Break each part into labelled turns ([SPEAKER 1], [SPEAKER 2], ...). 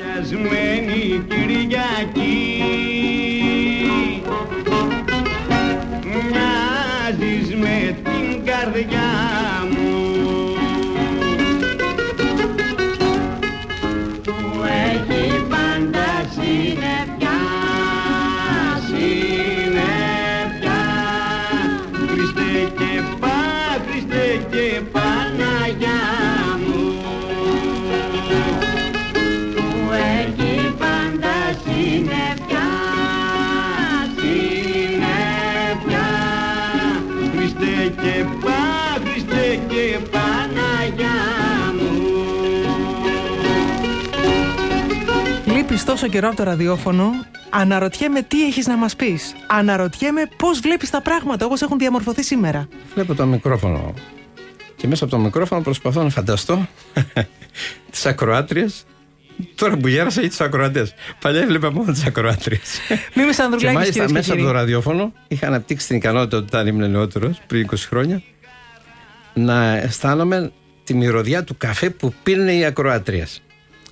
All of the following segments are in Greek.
[SPEAKER 1] Jasmine τόσο καιρό από το ραδιόφωνο. Αναρωτιέμαι τι έχεις να μας πεις. Αναρωτιέμαι πώς βλέπεις τα πράγματα όπως έχουν διαμορφωθεί σήμερα.
[SPEAKER 2] Βλέπω το μικρόφωνο και μέσα από το μικρόφωνο προσπαθώ να φανταστώ τις ακροάτριες Τώρα που γέρασα ή του ακροατές. Παλιά έβλεπα μόνο τις ακροάτριες.
[SPEAKER 1] Μίμη
[SPEAKER 2] και
[SPEAKER 1] Ανδρουλάκη,
[SPEAKER 2] μάλιστα
[SPEAKER 1] κυρίε και
[SPEAKER 2] μέσα από
[SPEAKER 1] κύριοι.
[SPEAKER 2] το ραδιόφωνο είχα αναπτύξει την ικανότητα όταν ήμουν νεότερος, πριν 20 χρόνια, να αισθάνομαι τη μυρωδιά του καφέ που πίνουν οι ακροάτριες.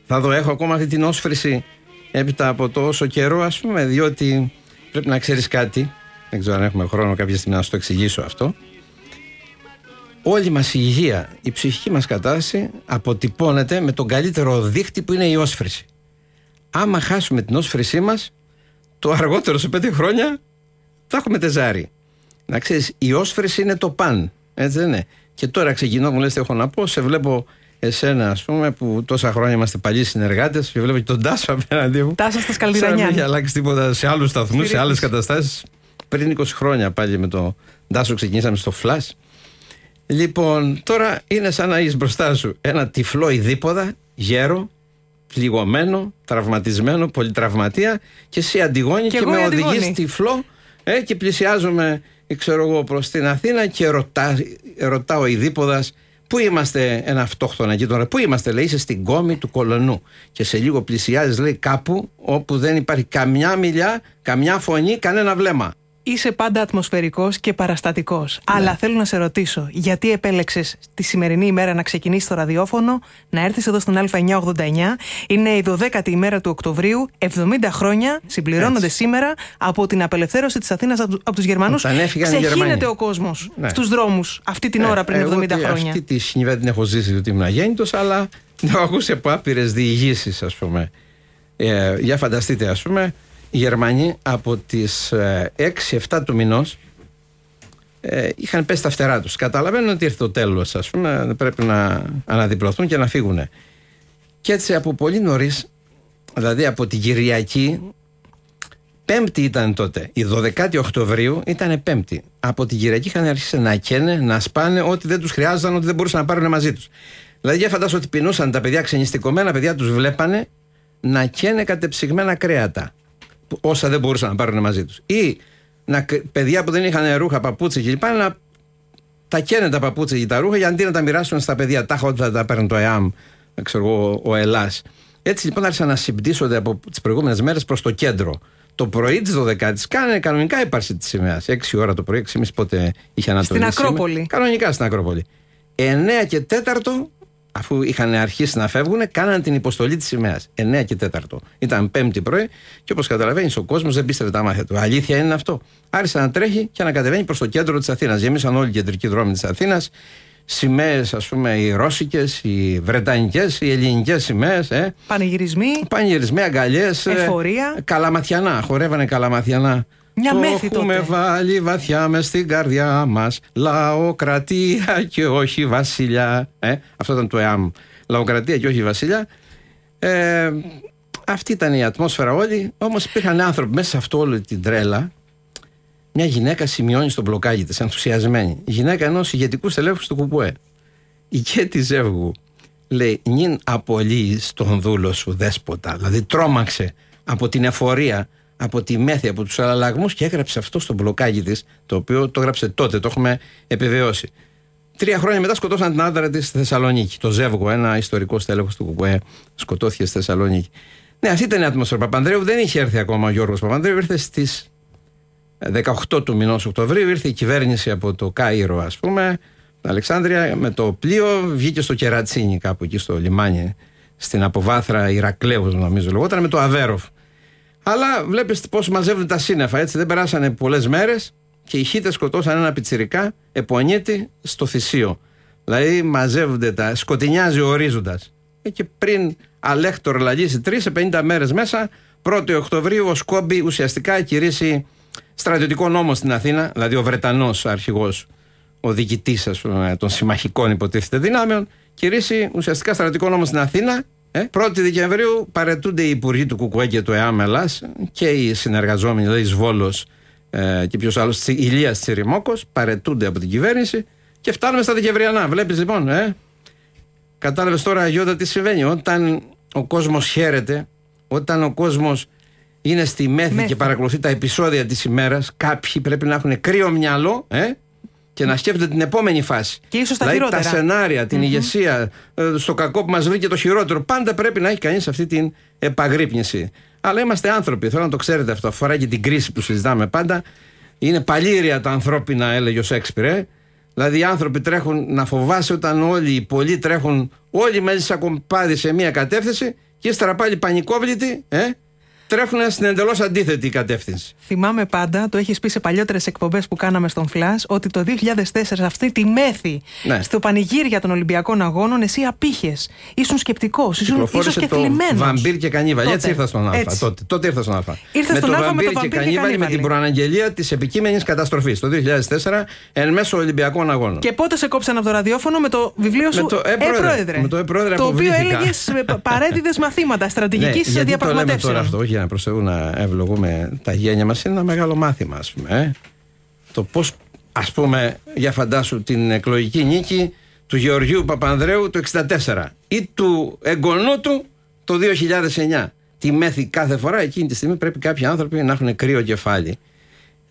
[SPEAKER 2] Θα δω, έχω ακόμα αυτή την όσφρηση έπειτα από τόσο καιρό, ας πούμε, διότι πρέπει να ξέρεις κάτι. Δεν ξέρω αν έχουμε χρόνο κάποια στιγμή να σου το εξηγήσω αυτό. Όλη μας η υγεία, η ψυχική μας κατάσταση αποτυπώνεται με τον καλύτερο δίχτυ που είναι η όσφρηση. Άμα χάσουμε την όσφρησή μας, το αργότερο σε πέντε χρόνια θα έχουμε τεζάρι. Να ξέρεις, η όσφρηση είναι το παν, έτσι δεν είναι. Και τώρα ξεκινώ, μου λες τι έχω να πω, σε βλέπω εσένα ας πούμε που τόσα χρόνια είμαστε παλιοί συνεργάτες και βλέπω και τον Τάσο απέναντί μου.
[SPEAKER 1] Τάσο στα
[SPEAKER 2] Σαν να
[SPEAKER 1] Σκαλδιδανιά.
[SPEAKER 2] μην έχει αλλάξει τίποτα σε άλλους σταθμούς, σε
[SPEAKER 1] Στη
[SPEAKER 2] άλλες
[SPEAKER 1] ρύθμιση.
[SPEAKER 2] καταστάσεις. Πριν 20 χρόνια πάλι με τον Τάσο ξεκινήσαμε στο Flash. Λοιπόν, τώρα είναι σαν να έχεις μπροστά σου ένα τυφλό ειδίποδα, γέρο, πληγωμένο, τραυματισμένο, πολυτραυματία και εσύ αντιγόνη
[SPEAKER 1] Και
[SPEAKER 2] και,
[SPEAKER 1] εγώ
[SPEAKER 2] με
[SPEAKER 1] η Αντιγόνη.
[SPEAKER 2] οδηγεί τυφλό ε, και πλησιάζουμε, ε, ξέρω εγώ, προς την Αθήνα και ρωτά, ρωτά ο ειδίποδας Πού είμαστε ένα αυτόχθονα εκεί τώρα, πού είμαστε, λέει, είσαι στην κόμη του κολονού. Και σε λίγο πλησιάζεις, λέει, κάπου όπου δεν υπάρχει καμιά μιλιά, καμιά φωνή, κανένα βλέμμα.
[SPEAKER 1] Είσαι πάντα ατμοσφαιρικός και παραστατικός.
[SPEAKER 2] Ναι.
[SPEAKER 1] Αλλά θέλω να σε ρωτήσω, γιατί επέλεξες τη σημερινή ημέρα να ξεκινήσεις το ραδιόφωνο, να έρθεις εδώ στον Α989. Είναι η 12η ημέρα του Οκτωβρίου, 70 χρόνια συμπληρώνονται
[SPEAKER 2] Έτσι.
[SPEAKER 1] σήμερα από την απελευθέρωση της Αθήνας από του Γερμανούς.
[SPEAKER 2] Όταν έφυγαν οι
[SPEAKER 1] Ξεχύνεται
[SPEAKER 2] Γερμανοί.
[SPEAKER 1] ο κόσμος
[SPEAKER 2] Ναι.
[SPEAKER 1] στους δρόμους αυτή την ώρα πριν
[SPEAKER 2] Ε, εγώ
[SPEAKER 1] 70
[SPEAKER 2] τι-
[SPEAKER 1] χρόνια.
[SPEAKER 2] Αυτή τη σκηνή δεν την έχω ζήσει διότι ήμουν αγέννητος, αλλά την έχω ακούσει από άπειρες διηγήσεις, ας πούμε. Ε, για φανταστείτε, ας πούμε, οι Γερμανοί από τις 6-7 του μηνός ε, είχαν πέσει τα φτερά τους. Καταλαβαίνουν ότι ήρθε το τέλος, ας πούμε, πρέπει να αναδιπλωθούν και να φύγουν. Και έτσι από πολύ νωρίς, δηλαδή από την Κυριακή, Πέμπτη ήταν τότε. Η 12η Οκτωβρίου ήταν Πέμπτη. Από την Κυριακή είχαν αρχίσει να καίνε, να σπάνε ό,τι δεν τους χρειάζονταν, ότι δεν μπορούσαν να πάρουν μαζί τους. Δηλαδή, για φαντάσου ότι πεινούσαν τα παιδιά ξενιστικωμένα, παιδιά τους βλέπανε να καίνε κατεψυγμένα κρέατα. Που- Όσα δεν μπορούσαν να πάρουν μαζί τους. Ή να, παιδιά που δεν είχαν ρούχα, παπούτσια κλπ. να τα καίνε τα παπούτσια και τα ρούχα για αντί να τα μοιράσουν στα παιδιά. Τα ότι θα τα παίρνει το ΕΑΜ, ξέρω εγώ, ο Ελλάς. Έτσι λοιπόν άρχισαν να συμπτύσσονται από τις προηγούμενες μέρες προς το κέντρο. Το πρωί της 12η κάνανε κανονικά ύπαρξη της σημαίας. 6 ώρα το πρωί, 6.30 πότε είχε ανατολή.
[SPEAKER 1] Στην
[SPEAKER 2] σήμερα.
[SPEAKER 1] Ακρόπολη.
[SPEAKER 2] Κανονικά στην Ακρόπολη. 9 και 4 αφού είχαν αρχίσει να φεύγουν, κάναν την υποστολή της σημαίας. 9 και 4. Ήταν Πέμπτη πρωί και όπως καταλαβαίνεις, ο κόσμος δεν πίστευε τα μάτια του. Αλήθεια είναι αυτό. Άρχισε να τρέχει και να κατεβαίνει προς το κέντρο της Αθήνας. Γεμίσαν όλοι οι κεντρικοί δρόμοι της Αθήνας. Σημαίες, ας πούμε, οι ρώσικες, οι βρετανικές, οι ελληνικές σημαίες. Ε.
[SPEAKER 1] Πανηγυρισμοί.
[SPEAKER 2] Πανηγυρισμοί, αγκαλιές.
[SPEAKER 1] Εφορία.
[SPEAKER 2] καλαματιανά. Χορεύανε καλαματιανά.
[SPEAKER 1] Μια
[SPEAKER 2] το
[SPEAKER 1] μέθη
[SPEAKER 2] έχουμε
[SPEAKER 1] τότε.
[SPEAKER 2] βάλει βαθιά μες στην καρδιά μας. Λαοκρατία και όχι βασιλιά. Ε, Αυτό ήταν το ΕΑΜ Λαοκρατία και όχι βασιλιά. Ε, Αυτή ήταν η ατμόσφαιρα όλη. Όμως υπήρχαν άνθρωποι μέσα σε αυτό όλη την τρέλα. Μια γυναίκα σημειώνει στο μπλοκάκι της Ενθουσιασμένη. Η γυναίκα ενός ηγετικού στελέχους του Κουκουέ. Ηγέτη ζεύγου λέει νυν απολύεις τον δούλο σου δέσποτα δηλαδή τρόμαξε από την εφορία από τη μέθη, από τους αλλαγμούς και έγραψε αυτό στο μπλοκάκι της το οποίο το έγραψε τότε, το έχουμε επιβεβαιώσει Τρία χρόνια μετά σκοτώσαν την άντρα της στη Θεσσαλονίκη. Το Ζεύγο, ένα ιστορικό στέλεχος του ΚΚΕ, σκοτώθηκε στη Θεσσαλονίκη. Ναι, αυτή ήταν η ατμόσφαιρα. Παπανδρέου δεν είχε έρθει ακόμα ο Γιώργος Παπανδρέου, ήρθε στις 18 του μηνός Οκτωβρίου ήρθε η κυβέρνηση από το Κάιρο ας πούμε Αλεξάνδρεια με το πλοίο βγήκε στο Κερατσίνι κάπου εκεί στο λιμάνι στην αποβάθρα Ηρακλέους, νομίζω λεγόταν, με το Αβέροφ. Αλλά βλέπεις πώς μαζεύουν τα σύννεφα, έτσι. Δεν περάσανε πολλές μέρες και οι χίτες σκοτώσαν ένα πιτσιρικά επονίτη στο θυσίο. Δηλαδή μαζεύονται τα. σκοτεινιάζει ο ορίζοντας. Και πριν αλέκτορ λαγίσει τρεις σε 50 μέρες μέσα, 1η Οκτωβρίου ο Σκόμπι ουσιαστικά κηρύσσει στρατιωτικό νόμο στην Αθήνα, δηλαδή ο Βρετανός αρχηγός, ο διοικητής των συμμαχικών υποτίθεται δυνάμεων, κηρύσσει ουσιαστικά στρατιωτικό νόμο στην Αθήνα. Ε, 1η Δεκεμβρίου παρετούνται οι υπουργοί του Κουκουέ και του ΕΑΜ Ελλάς και οι συνεργαζόμενοι, δηλαδή Σβόλος ε, και ποιος άλλος, Ηλίας Τσιριμόκο, παρετούνται από την κυβέρνηση και φτάνουμε στα Δεκεμβριανά. Βλέπεις λοιπόν, ε, κατάλαβες τώρα, Γιώτα, τι συμβαίνει. Όταν ο κόσμος χαίρεται, όταν ο κόσμος είναι στη μέθη, και παρακολουθεί τα επεισόδια της ημέρας, κάποιοι πρέπει να έχουν κρύο μυαλό, ε, και να σκέφτονται την επόμενη φάση.
[SPEAKER 1] Και ίσως τα
[SPEAKER 2] δηλαδή,
[SPEAKER 1] χειρότερα.
[SPEAKER 2] Τα σενάρια, την ηγεσία, ε, στο κακό που μας βρήκε το χειρότερο. Πάντα πρέπει να έχει κανείς αυτή την επαγρύπνηση. Αλλά είμαστε άνθρωποι, θέλω να το ξέρετε αυτό. Αφορά και την κρίση που συζητάμε πάντα. Είναι παλήρια τα ανθρώπινα, έλεγε ο Σέξπιρ. Ε. Δηλαδή οι άνθρωποι τρέχουν να φοβάσαι όταν όλοι οι πολλοί τρέχουν όλοι μέσα σαν κομπάδι σε μία κατεύθυνση και ύστερα πάλι πανικόβλητοι. Ε τρέχουν στην εντελώς αντίθετη κατεύθυνση.
[SPEAKER 1] Θυμάμαι πάντα, το έχεις πει σε παλιότερες εκπομπές που κάναμε στον Flash, ότι το 2004, αυτή τη μέθη,
[SPEAKER 2] Ναι.
[SPEAKER 1] στο πανηγύρια των Ολυμπιακών Αγώνων, εσύ απήχες. Ήσουν σκεπτικός, ήσουν ίσως και
[SPEAKER 2] το
[SPEAKER 1] θλιμμένος.
[SPEAKER 2] βαμπύρ και κανίβαλ.
[SPEAKER 1] Τότε.
[SPEAKER 2] Έτσι ήρθα στον Α.
[SPEAKER 1] Έτσι.
[SPEAKER 2] Τότε, τότε ήρθα στον Α.
[SPEAKER 1] Ήρθα
[SPEAKER 2] με
[SPEAKER 1] στον
[SPEAKER 2] το
[SPEAKER 1] Α με το
[SPEAKER 2] βαμπύρ και
[SPEAKER 1] βαμπύρ και
[SPEAKER 2] κανίβαλ με
[SPEAKER 1] κανίβαλη.
[SPEAKER 2] την προαναγγελία της επικείμενης καταστροφής το 2004 εν μέσω Ολυμπιακών Αγώνων.
[SPEAKER 1] Και πότε σε κόψαν από το ραδιόφωνο με το βιβλίο σου
[SPEAKER 2] Με το «Ε, πρόεδρε». Με το «Ε, πρόεδρε»
[SPEAKER 1] Το οποίο
[SPEAKER 2] αποβλήθηκα.
[SPEAKER 1] έλεγες παρέδιδες μαθήματα στρατηγικής
[SPEAKER 2] Ναι, γιατί το λέμε τώρα
[SPEAKER 1] διαπραγματεύσεων.
[SPEAKER 2] Αυτό, όχι για να προσθέτω να ευλογούμε τα γένια μας, είναι ένα μεγάλο μάθημα, ας πούμε. Ε. Το πώς, ας πούμε, για φαντάσου την εκλογική νίκη του Γεωργίου Παπανδρέου το 64 ή του εγγονού του το 2009. Τη μέθη κάθε φορά εκείνη τη στιγμή πρέπει κάποιοι άνθρωποι να έχουν κρύο κεφάλι.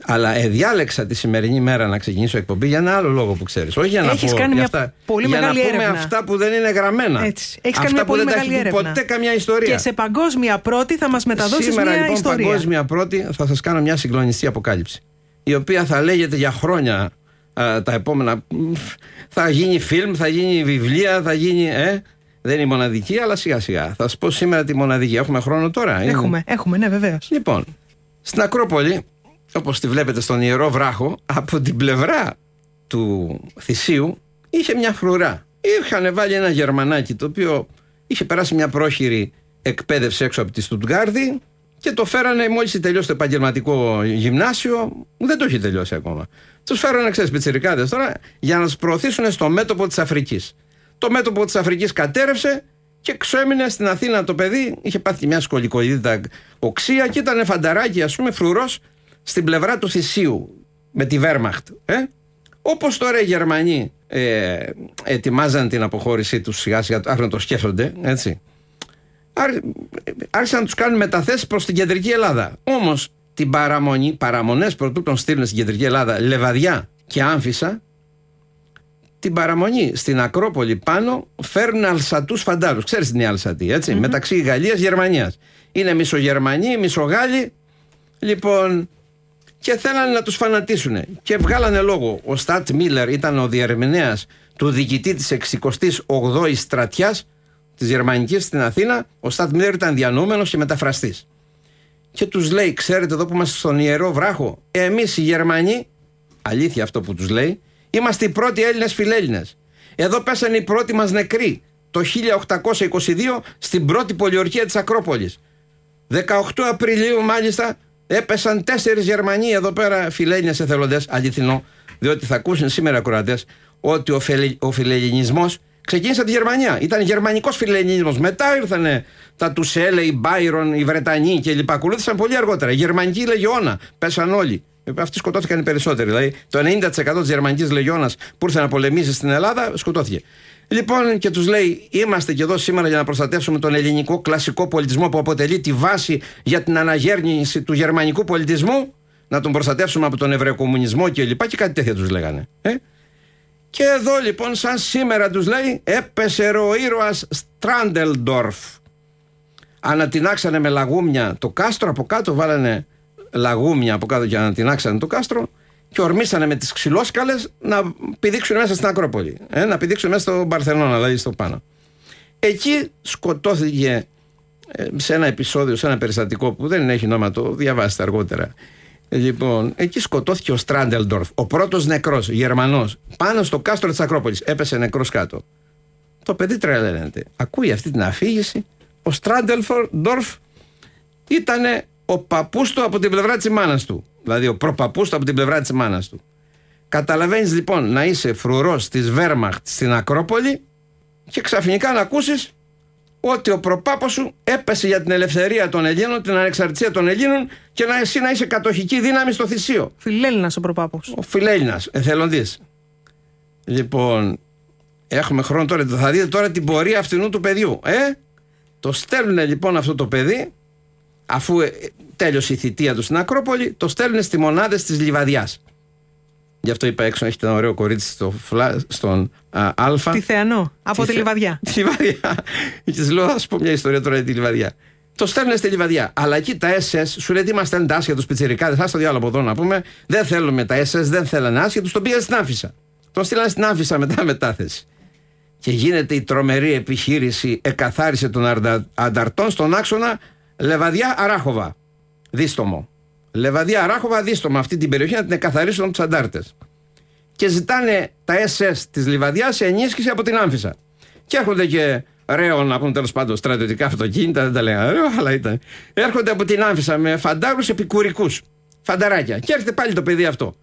[SPEAKER 2] Αλλά ε, διάλεξα τη σημερινή μέρα να ξεκινήσω εκπομπή για ένα άλλο λόγο που ξέρεις. Όχι για να
[SPEAKER 1] Έχεις
[SPEAKER 2] πω
[SPEAKER 1] κάνει
[SPEAKER 2] για
[SPEAKER 1] μια
[SPEAKER 2] αυτά,
[SPEAKER 1] πολύ
[SPEAKER 2] για
[SPEAKER 1] μεγάλη
[SPEAKER 2] να πούμε
[SPEAKER 1] έρευνα.
[SPEAKER 2] αυτά που δεν είναι γραμμένα.
[SPEAKER 1] Έτσι. Έχεις
[SPEAKER 2] αυτά
[SPEAKER 1] κάνει μια
[SPEAKER 2] που
[SPEAKER 1] πολύ
[SPEAKER 2] δεν τα
[SPEAKER 1] μεγάλη
[SPEAKER 2] έχει πει
[SPEAKER 1] έρευνα.
[SPEAKER 2] ποτέ καμιά ιστορία.
[SPEAKER 1] Και σε παγκόσμια πρώτη θα μας μεταδώσεις
[SPEAKER 2] Σήμερα
[SPEAKER 1] μια
[SPEAKER 2] λοιπόν
[SPEAKER 1] ιστορία.
[SPEAKER 2] παγκόσμια πρώτη θα σας κάνω μια συγκλονιστή αποκάλυψη η οποία θα λέγεται για χρόνια α, τα επόμενα μ, θα γίνει φιλμ, θα γίνει βιβλία θα γίνει, ε, δεν είναι η μοναδική αλλά σιγά σιγά θα σας πω σήμερα τη μοναδική έχουμε χρόνο τώρα είναι;
[SPEAKER 1] Έχουμε, έχουμε, ναι, βεβαίως.
[SPEAKER 2] Λοιπόν, στην Ακρόπολη, όπως τη βλέπετε στον Ιερό Βράχο, από την πλευρά του θυσίου είχε μια φρουρά. Είχαν βάλει ένα γερμανάκι το οποίο είχε περάσει μια πρόχειρη εκπαίδευση έξω από τη Στουτγκάρδη και το φέρανε μόλις τελειώσει το επαγγελματικό γυμνάσιο, δεν το έχει τελειώσει ακόμα. Τους φέρανε, ξέρεις, πιτσιρικάδες τώρα για να τους προωθήσουν στο μέτωπο της Αφρικής. Το μέτωπο της Αφρικής κατέρευσε και ξέμεινε στην Αθήνα το παιδί, είχε πάθει και μια σκολικοειδίτα οξία και ήταν φανταράκι, ας πούμε, φρουρός στην πλευρά του θυσίου με τη Βέρμαχτ. Ε; Όπως τώρα οι Γερμανοί ε, ετοιμάζαν την αποχώρησή τους σιγά σιγά, άρχισαν να το σκέφτονται, έτσι. Άρχ- Άρχισαν να τους κάνουν μεταθέσεις προς την κεντρική Ελλάδα. Όμως την παραμονή, παραμονές πρωτού τον στείλουν στην κεντρική Ελλάδα, Λεβαδιά και Άμφισα, την παραμονή στην Ακρόπολη πάνω φέρνουν αλσατούς φαντάρους. Ξέρεις την είναι η αλσατή, έτσι, μεταξύ Γαλλίας Γερμανίας. Είναι μισογερμανοί, μισογάλοι. Λοιπόν, και θέλανε να τους φανατίσουν. Και βγάλανε λόγο. Ο Στάτ Μίλλερ ήταν ο διερμηνέας του διοικητή της 68ης στρατιάς της Γερμανικής στην Αθήνα. Ο Στάτ Μίλλερ ήταν διανοούμενος και μεταφραστής. Και τους λέει, ξέρετε εδώ που είμαστε στον Ιερό Βράχο, εμείς οι Γερμανοί, αλήθεια αυτό που τους λέει, είμαστε οι πρώτοι Έλληνες φιλέλληνες. Εδώ πέσανε οι πρώτοι μας νεκροί το 1822 στην πρώτη πολιορκία της Ακρόπολης. 18 Απριλίου μάλιστα έπεσαν τέσσερις Γερμανοί εδώ πέρα φιλέλληνες εθελοντές, αληθινό, διότι θα ακούσουν σήμερα ακροατές ότι ο, φελε, ο φιλελληνισμός ξεκίνησε από τη Γερμανία. Ήταν γερμανικός φιλελληνισμός. Μετά ήρθαν τα Τουσέλε, οι Μπάιρον, οι Βρετανοί κλπ. Ακολούθησαν πολύ αργότερα. Η γερμανική λεγιώνα. Πέσαν όλοι. Ε, Αυτοί σκοτώθηκαν οι περισσότεροι. Δηλαδή το 90% της γερμανικής λεγιώνας που ήρθε να πολεμήσει στην Ελλάδα σκοτώθηκε. Λοιπόν, και τους λέει: Είμαστε και εδώ σήμερα για να προστατεύσουμε τον ελληνικό κλασικό πολιτισμό που αποτελεί τη βάση για την αναγέρνηση του γερμανικού πολιτισμού. Να τον προστατεύσουμε από τον Εβραϊκομουνισμό και λοιπά. Και κάτι τέτοια τους λέγανε. Ε; Και εδώ λοιπόν, σαν σήμερα τους λέει, έπεσε ο ήρωας Στράντελντορφ. Ανατινάξανε με λαγούμια το κάστρο, από κάτω βάλανε λαγούμια από κάτω και ανατινάξανε το κάστρο και ορμήσανε με τις ξυλόσκαλες να πηδήξουν μέσα στην Ακρόπολη. Ε, να πηδήξουν μέσα στο Μπαρθελώνα, δηλαδή στο πάνω. Εκεί σκοτώθηκε ε, σε ένα επεισόδιο, σε ένα περιστατικό που δεν έχει νόημα το διαβάσετε αργότερα. Λοιπόν, εκεί σκοτώθηκε ο Στράντελντορφ, ο πρώτος νεκρός Γερμανός, πάνω στο κάστρο της Ακρόπολης. Έπεσε νεκρός κάτω. Το παιδί τρελαίνεται. Ακούει αυτή την αφήγηση. Ο Στράντελντορφ ήταν ο παππούς του από την πλευρά της μάνας του. Δηλαδή, ο προπαππούς του από την πλευρά της μάνας του. Καταλαβαίνεις λοιπόν να είσαι φρουρός της Βέρμαχτ στην Ακρόπολη και ξαφνικά να ακούσεις ότι ο προπάπος σου έπεσε για την ελευθερία των Ελλήνων, την ανεξαρτησία των Ελλήνων και να εσύ να είσαι κατοχική δύναμη στο θυσίο.
[SPEAKER 1] Φιλέλληνας ο προπάπο.
[SPEAKER 2] Ο φιλέλληνας, εθελοντή. Λοιπόν, έχουμε χρόνο τώρα. Θα δείτε τώρα την πορεία αυτού του παιδιού. Ε; Το στέλνουν λοιπόν αυτό το παιδί, αφού ε, τέλειωσε η θητεία του στην Ακρόπολη, το στέλνουν στι μονάδες της Λιβαδιάς. Γι' αυτό είπα έξω, έχετε ένα ωραίο κορίτσι στο φλα, στον α, Α.
[SPEAKER 1] Τι θεανό, από τη,
[SPEAKER 2] θε-
[SPEAKER 1] Λιβαδιά.
[SPEAKER 2] Τη Λιβαδιά. Και της λέω, θα σου πω μια ιστορία τώρα για τη Λιβαδιά. Το στέλνουν στη Λιβαδιά. Αλλά εκεί τα SS σου λέει τι μας στέλνουν τα άσχετου πιτσιρικά. Δεν θα στο διάλογο από εδώ να πούμε. Δεν θέλουμε τα SS, δεν θέλανε άσχετου. Τον πήγαν στην άφησα. Τον στείλαν στην άφησα μετά μετάθεση. Και γίνεται η τρομερή επιχείρηση εκαθάρισε των αρντα- ανταρτών στον άξονα Λεβαδιά Αράχοβα. Δίστομο. Λεβαδιά Αράχοβα, δίστομο. Αυτή την περιοχή να την εκαθαρίσουν από τους αντάρτες. Και ζητάνε τα SS της Λιβαδιάς σε ενίσχυση από την Άμφισα. Και έρχονται και ρέο να πούμε τέλος πάντων στρατιωτικά αυτοκίνητα, δεν τα λέγανε ρέο, αλλά ήταν. Έρχονται από την Άμφισα με φαντάρους επικουρικούς. Φανταράκια. Και έρχεται πάλι το παιδί αυτό.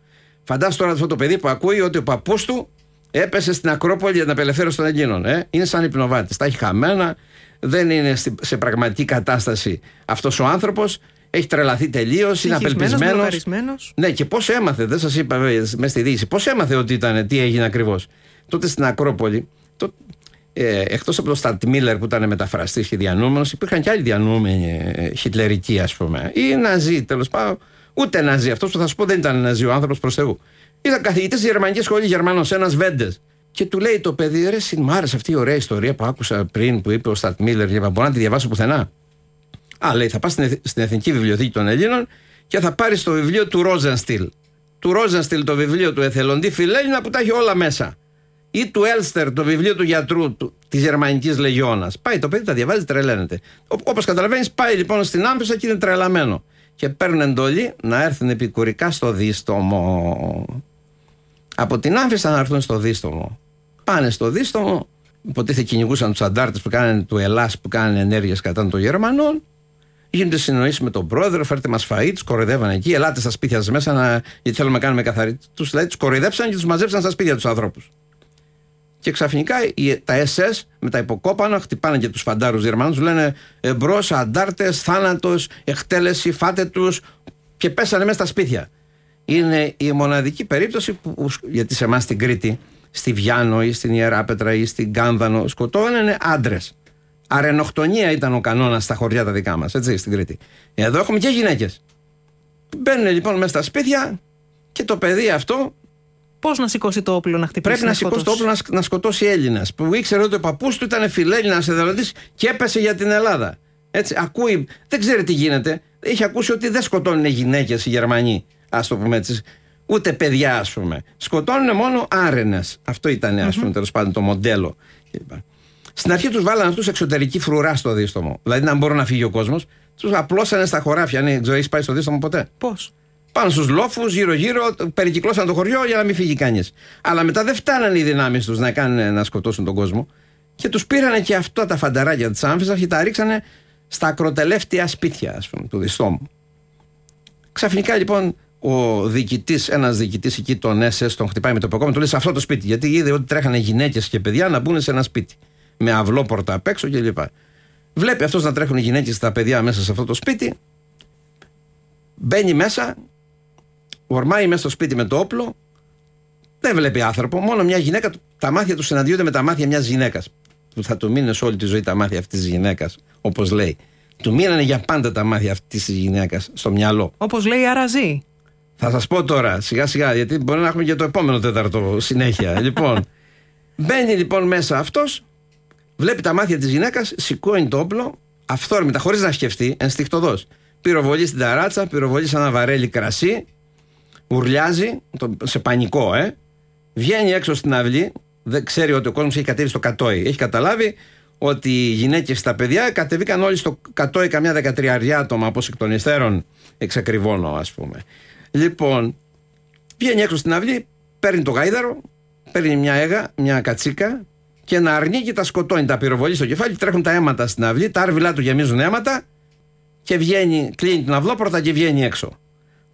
[SPEAKER 2] Φαντάσου τώρα αυτό το παιδί που ακούει ότι ο παππούς του έπεσε στην Ακρόπολη για την απελευθέρωση των Ελλήνων. Ε; Είναι σαν υπνοβάτης. Τα έχει χαμένα, δεν είναι στη- σε πραγματική κατάσταση αυτός ο άνθρωπος. Έχει τρελαθεί τελείως, είναι
[SPEAKER 1] Συγχυσμένος,
[SPEAKER 2] απελπισμένος.
[SPEAKER 1] μπλοκαρισμένος.
[SPEAKER 2] Ναι, και πώς έμαθε, δεν σας είπα βέβαια, μέσα στη διοίκηση, πώς έμαθε ότι ήταν, τι έγινε ακριβώς. Τότε στην Ακρόπολη, το, ε, εκτός από τον Στατ Μίλλερ που ήταν μεταφραστής και διανούμενο, υπήρχαν και άλλοι διανούμενοι ε, χιτλερικοί, ας πούμε. Ή Ναζί, τέλος πάντων. Ούτε Ναζί. Αυτός που θα σου πω δεν ήταν Ναζί, ο άνθρωπος προς Θεού. Ήταν καθηγητή στη γερμανικής σχολής Γερμανός, ένας Βέντες. Και του λέει το παιδί, ρε, συν, μ' άρεσε αυτή η ωραία ιστορία που άκουσα πριν που είπε ο Στατ Μίλλερ, και είπα, μπορώ να τη διαβάσω πουθενά. Α, λέει, θα πας στην, Εθ- στην Εθνική Βιβλιοθήκη των Ελλήνων και θα πάρεις το βιβλίο του Ρόζενστιλ. Του Ρόζενστιλ το βιβλίο του εθελοντή Φιλέλληνα που τα έχει όλα μέσα. Ή του Έλστερ το βιβλίο του γιατρού της Γερμανικής Λεγιώνας. Πάει το παιδί, τα διαβάζει, τρελαίνεται. Όπως καταλαβαίνεις, πάει λοιπόν στην Άμφισα και είναι τρελαμένο. Και παίρνουν εντολή να έρθουν επικουρικά στο δίστομο. Από την Άμφισα να έρθουν στο δίστομο. Πάνε στο δίστομο, υποτίθεται κυνηγούσαν τους αντάρτες που κάνανε του Ελλάς που κάνανε ενέργειες κατά των Γερμανών. Γίνονται συνεννοήσεις με τον πρόεδρο, φέρτε μας φαΐ, τους κοροϊδεύαν εκεί. Ελάτε στα σπίτια σας μέσα, να... γιατί θέλουμε να κάνουμε καθαρή. Τους δηλαδή, τους κοροϊδέψαν και τους μαζέψαν στα σπίτια τους ανθρώπους. Και ξαφνικά οι- τα SS με τα υποκόπανα χτυπάνε και τους φαντάρους Γερμανούς, λένε εμπρός, αντάρτες, θάνατος, εκτέλεση, φάτε τους. Και πέσανε μέσα στα σπίτια. Είναι η μοναδική περίπτωση που, γιατί σε εμάς στην Κρήτη, στη Βιάνο ή στην Ιεράπετρα ή στην Κάνδανο, σκοτώνανε άντρες. Αρενοκτονία ήταν ο κανόνας στα χωριά τα δικά μας, έτσι, στην Κρήτη. Εδώ έχουμε και γυναίκες. Μπαίνουν λοιπόν μέσα στα σπίτια και το παιδί αυτό
[SPEAKER 1] Πώς να σηκώσει το όπλο να χτυπήσει.
[SPEAKER 2] Πρέπει να σηκώσει το όπλο να, σκ- να σκοτώσει Έλληνας. Που ήξερε ότι ο παππούς του ήταν φιλέλληνα εθελοντή και έπεσε για την Ελλάδα. Έτσι, ακούει, δεν ξέρει τι γίνεται. Έχει ακούσει ότι δεν σκοτώνουν γυναίκες οι Γερμανοί, ας το πούμε έτσι. Ούτε παιδιά, ας πούμε. Σκοτώνουν μόνο άρενες. Αυτό ήταν, ας πούμε, τέλος πάντων το μοντέλο. κλπ. Στην αρχή τους βάλανε αυτούς εξωτερική φρουρά στο δίστομο. Δηλαδή να μπορούν να φύγει ο κόσμος. Τους απλώσανε στα χωράφια. Ναι, ξέρω, έχεις πάει στο δίστομο ποτέ;
[SPEAKER 1] Πώς;
[SPEAKER 2] πάνω στους λόφους, γύρω-γύρω, περικυκλώσαν το χωριό για να μην φύγει κανείς. Αλλά μετά δεν φτάνανε οι δυνάμεις τους να, κάνουν, να σκοτώσουν τον κόσμο και τους πήρανε και αυτά τα φανταράκια της άμφισας και τα ρίξανε στα ακροτελεύτια σπίτια, ας πούμε, του διστόμου. Ξαφνικά λοιπόν ο διοικητής, ένας διοικητής εκεί, τον SS, τον χτυπάει με το ποκόμμα, του λέει σε αυτό το σπίτι. Γιατί είδε ότι τρέχανε γυναίκες και παιδιά να μπουν σε ένα σπίτι. Με αυλόπορτα απ' έξω κλπ. Βλέπει αυτός να τρέχουν οι γυναίκες και τα παιδιά μέσα σε αυτό το σπίτι. Μπαίνει μέσα, ορμάει μέσα στο σπίτι με το όπλο. Δεν βλέπει άνθρωπο, μόνο μια γυναίκα. Τα μάτια τους συναντιούνται με τα μάτια μιας γυναίκας. Που θα του μείνουν σε όλη τη ζωή τα μάτια αυτής της γυναίκας, όπως λέει. Του μείνανε για πάντα τα μάτια αυτής της γυναίκας στο μυαλό.
[SPEAKER 1] Όπως λέει Αραζή.
[SPEAKER 2] Θα σας πω τώρα, σιγά σιγά, γιατί μπορεί να έχουμε και το επόμενο τέταρτο συνέχεια. λοιπόν, μπαίνει λοιπόν μέσα αυτός, βλέπει τα μάτια της γυναίκας, σηκώνει το όπλο, αυθόρμητα, χωρίς να σκεφτεί, ενστικτοδό. Πυροβολεί στην ταράτσα, πυροβολεί σαν ένα βαρέλι κρασί, ουρλιάζει, το- σε πανικό, ε. Βγαίνει έξω στην αυλή, δεν ξέρει ότι ο κόσμος έχει κατέβει στο κατόι. Έχει καταλάβει ότι οι γυναίκες στα παιδιά κατεβήκαν όλοι στο 100 ή καμιά δεκατριαριά άτομα, όπως εκ των υστέρων εξακριβώνω, ας πούμε. Λοιπόν, βγαίνει έξω στην αυλή, παίρνει το γάιδαρο, παίρνει μια έγα, μια κατσίκα και να αρνεί και τα σκοτώνει. Τα πυροβολεί στο κεφάλι, τρέχουν τα αίματα στην αυλή, τα άρβιλά του γεμίζουν αίματα και βγαίνει, κλείνει την αυλόπορτα και βγαίνει έξω.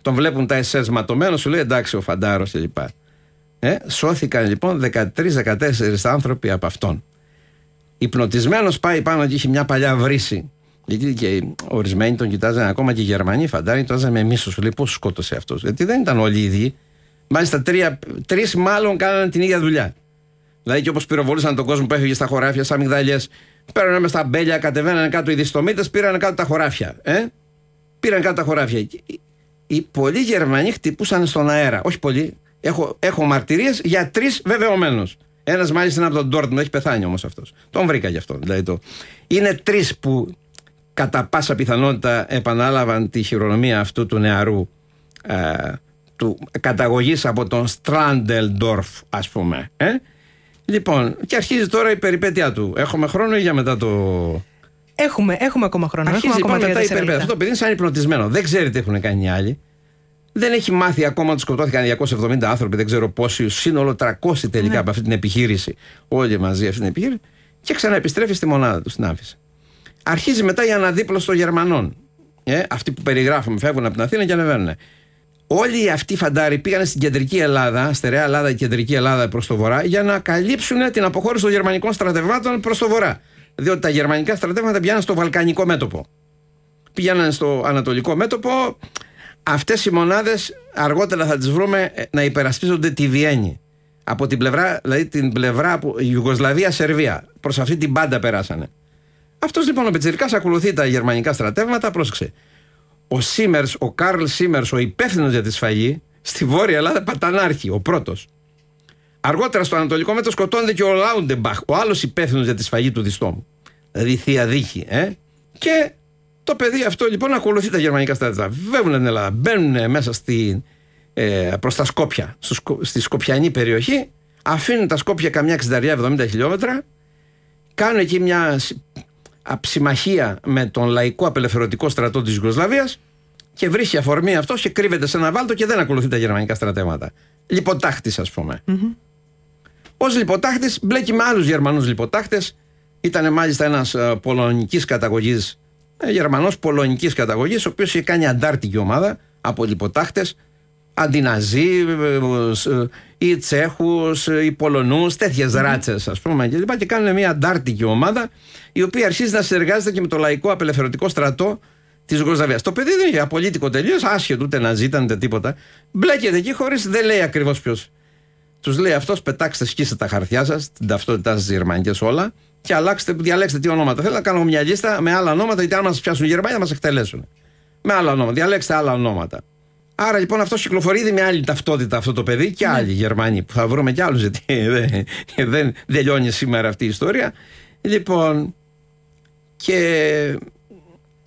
[SPEAKER 2] Τον βλέπουν τα SS ματωμένο, σου λέει εντάξει ο φαντάρος κλπ. Ε, σώθηκαν λοιπόν 13-14 άνθρωποι από αυτόν. Υπνοτισμένος πάει πάνω και είχε μια παλιά βρύση. Γιατί και ορισμένοι τον κοιτάζανε ακόμα και οι Γερμανοί, φαντάρι, τον με μίσος. Σου λέει πώς σκότωσε αυτός. Γιατί δεν ήταν όλοι οι ίδιοι. Μάλιστα τρεις μάλλον κάνανε την ίδια δουλειά. Δηλαδή και όπως πυροβολούσαν τον κόσμο που έφυγε στα χωράφια, σαν μυγδαλιές, πέρανε με στα μπέλια, κατεβαίνανε κάτω οι διστομίτε, πήραν κάτω τα χωράφια. Ε; Πήραν κάτω τα χωράφια. Οι πολλοί Γερμανοί χτυπούσαν στον αέρα. Όχι πολλοί. Έχω, έχω μαρτυρίες για τρεις βεβαιωμένους. Ένας μάλιστα είναι από τον Ντόρτμουντ, έχει πεθάνει όμως αυτός. Τον βρήκα γι' αυτό. Δηλαδή το... Είναι τρεις που κατά πάσα πιθανότητα επανάλαβαν τη χειρονομία αυτού του νεαρού ε, του καταγωγής από τον Στράντελντορφ ας πούμε ε; λοιπόν και αρχίζει τώρα η περιπέτειά του έχουμε χρόνο ή για μετά το
[SPEAKER 1] Έχουμε, έχουμε ακόμα χρόνο.
[SPEAKER 2] Αρχίζει
[SPEAKER 1] έχουμε
[SPEAKER 2] λοιπόν
[SPEAKER 1] ακόμα
[SPEAKER 2] μετά η
[SPEAKER 1] 34
[SPEAKER 2] περιπέτεια.
[SPEAKER 1] λεπτά.
[SPEAKER 2] Αυτό το παιδί είναι σαν υπνοτισμένο. Δεν ξέρει τι έχουν κάνει οι άλλοι. Δεν έχει μάθει ακόμα ότι σκοτώθηκαν 270 άνθρωποι, δεν ξέρω πόσοι, σύνολο 300 τελικά
[SPEAKER 1] Ναι.
[SPEAKER 2] από αυτή την επιχείρηση. Όλοι μαζί αυτή την επιχείρηση. Και ξαναεπιστρέφει στη μονάδα του, στην άφηση. Αρχίζει μετά η αναδίπλωση των Γερμανών. Ε, αυτοί που περιγράφουμε φεύγουν από την Αθήνα και ανεβαίνουν. Όλοι αυτοί οι φαντάροι πήγαν στην κεντρική Ελλάδα, στερεά Ελλάδα, κεντρική Ελλάδα προς το βορρά, για να καλύψουν την αποχώρηση των γερμανικών στρατευμάτων προς το βορρά. Διότι τα γερμανικά στρατεύματα πηγαίναν στο βαλκανικό μέτωπο. Πήγαιναν στο ανατολικό μέτωπο. Αυτές οι μονάδες αργότερα θα τις βρούμε ε, να υπερασπίζονται τη Βιέννη. Από την πλευρά, δηλαδή την πλευρά που Ιουγκοσλαβία-Σερβία. Προς αυτή την πάντα περάσανε. Αυτός λοιπόν ο Πετσυρικά ακολουθεί τα γερμανικά στρατεύματα, πρόσεξε. Ο Σίμερς, ο Καρλ Σίμερς, ο υπεύθυνος για τη σφαγή, στη Βόρεια Ελλάδα πατανάρχη, ο πρώτος. Αργότερα στο Ανατολικό Μέτωπο σκοτώνεται και ο Λάουντεμπαχ, ο άλλος υπεύθυνος για τη σφαγή του Διστόμου. Δηλαδή θεία δίκη, ε. Και το παιδί αυτό λοιπόν ακολουθεί τα γερμανικά στρατεύματα. Φεύγουν την Ελλάδα, μπαίνουν μέσα στη, ε, προς τα Σκόπια, στο Σκο- στη Σκοπιανή περιοχή, αφήνουν τα Σκόπια καμιά 60-70 χιλιόμετρα, κάνουν εκεί μια συ- α- συμμαχία με τον λαϊκό απελευθερωτικό στρατό της Ιουγκοσλαβίας και βρίσκει αφορμή αυτό και κρύβεται σε ένα βάλτο και δεν ακολουθεί τα γερμανικά στρατεύματα. Λιποτάχτης, ας πούμε. Ω λιποτάχτης μπλέκει με άλλους Γερμανούς λιποτάχτες. Ήταν μάλιστα ένας πολωνικής καταγωγής, ε, Γερμανός πολωνικής καταγωγής, ο οποίος είχε κάνει αντάρτικη ομάδα από λιποτάχτες, αντιναζί, ε, ε, ή Τσέχους, ή Πολωνούς, τέτοιες ράτσες, ας πούμε, και, λοιπά, και κάνουν μια αντάρτικη ομάδα, η οποία αρχίζει να συνεργάζεται και με το λαϊκό απελευθερωτικό στρατό της Ιουγκοσλαβία. Το παιδί δεν είναι απολύτικο τελείως, άσχετο ούτε να ζήταν ούτε τίποτα. Μπλέκεται εκεί χωρίς, δεν λέει ακριβώς ποιος τους λέει αυτός, πετάξτε, σκίστε τα χαρτιά σας, την ταυτότητά σας, γερμανικές όλα, και αλλάξτε, διαλέξτε τι ονόματα. Θέλω να κάνω μια λίστα με άλλα ονόματα, γιατί αν μα πιάσουν οι Γερμανοί θα μας εκτελέσουν. Με άλλα ονόματα, διαλέξτε άλλα ονόματα. Άρα λοιπόν αυτός κυκλοφορεί ήδη με άλλη ταυτότητα αυτό το παιδί και άλλοι Γερμανοί που θα βρούμε κι άλλους, γιατί δεν, δεν τελειώνει σήμερα αυτή η ιστορία. Λοιπόν, και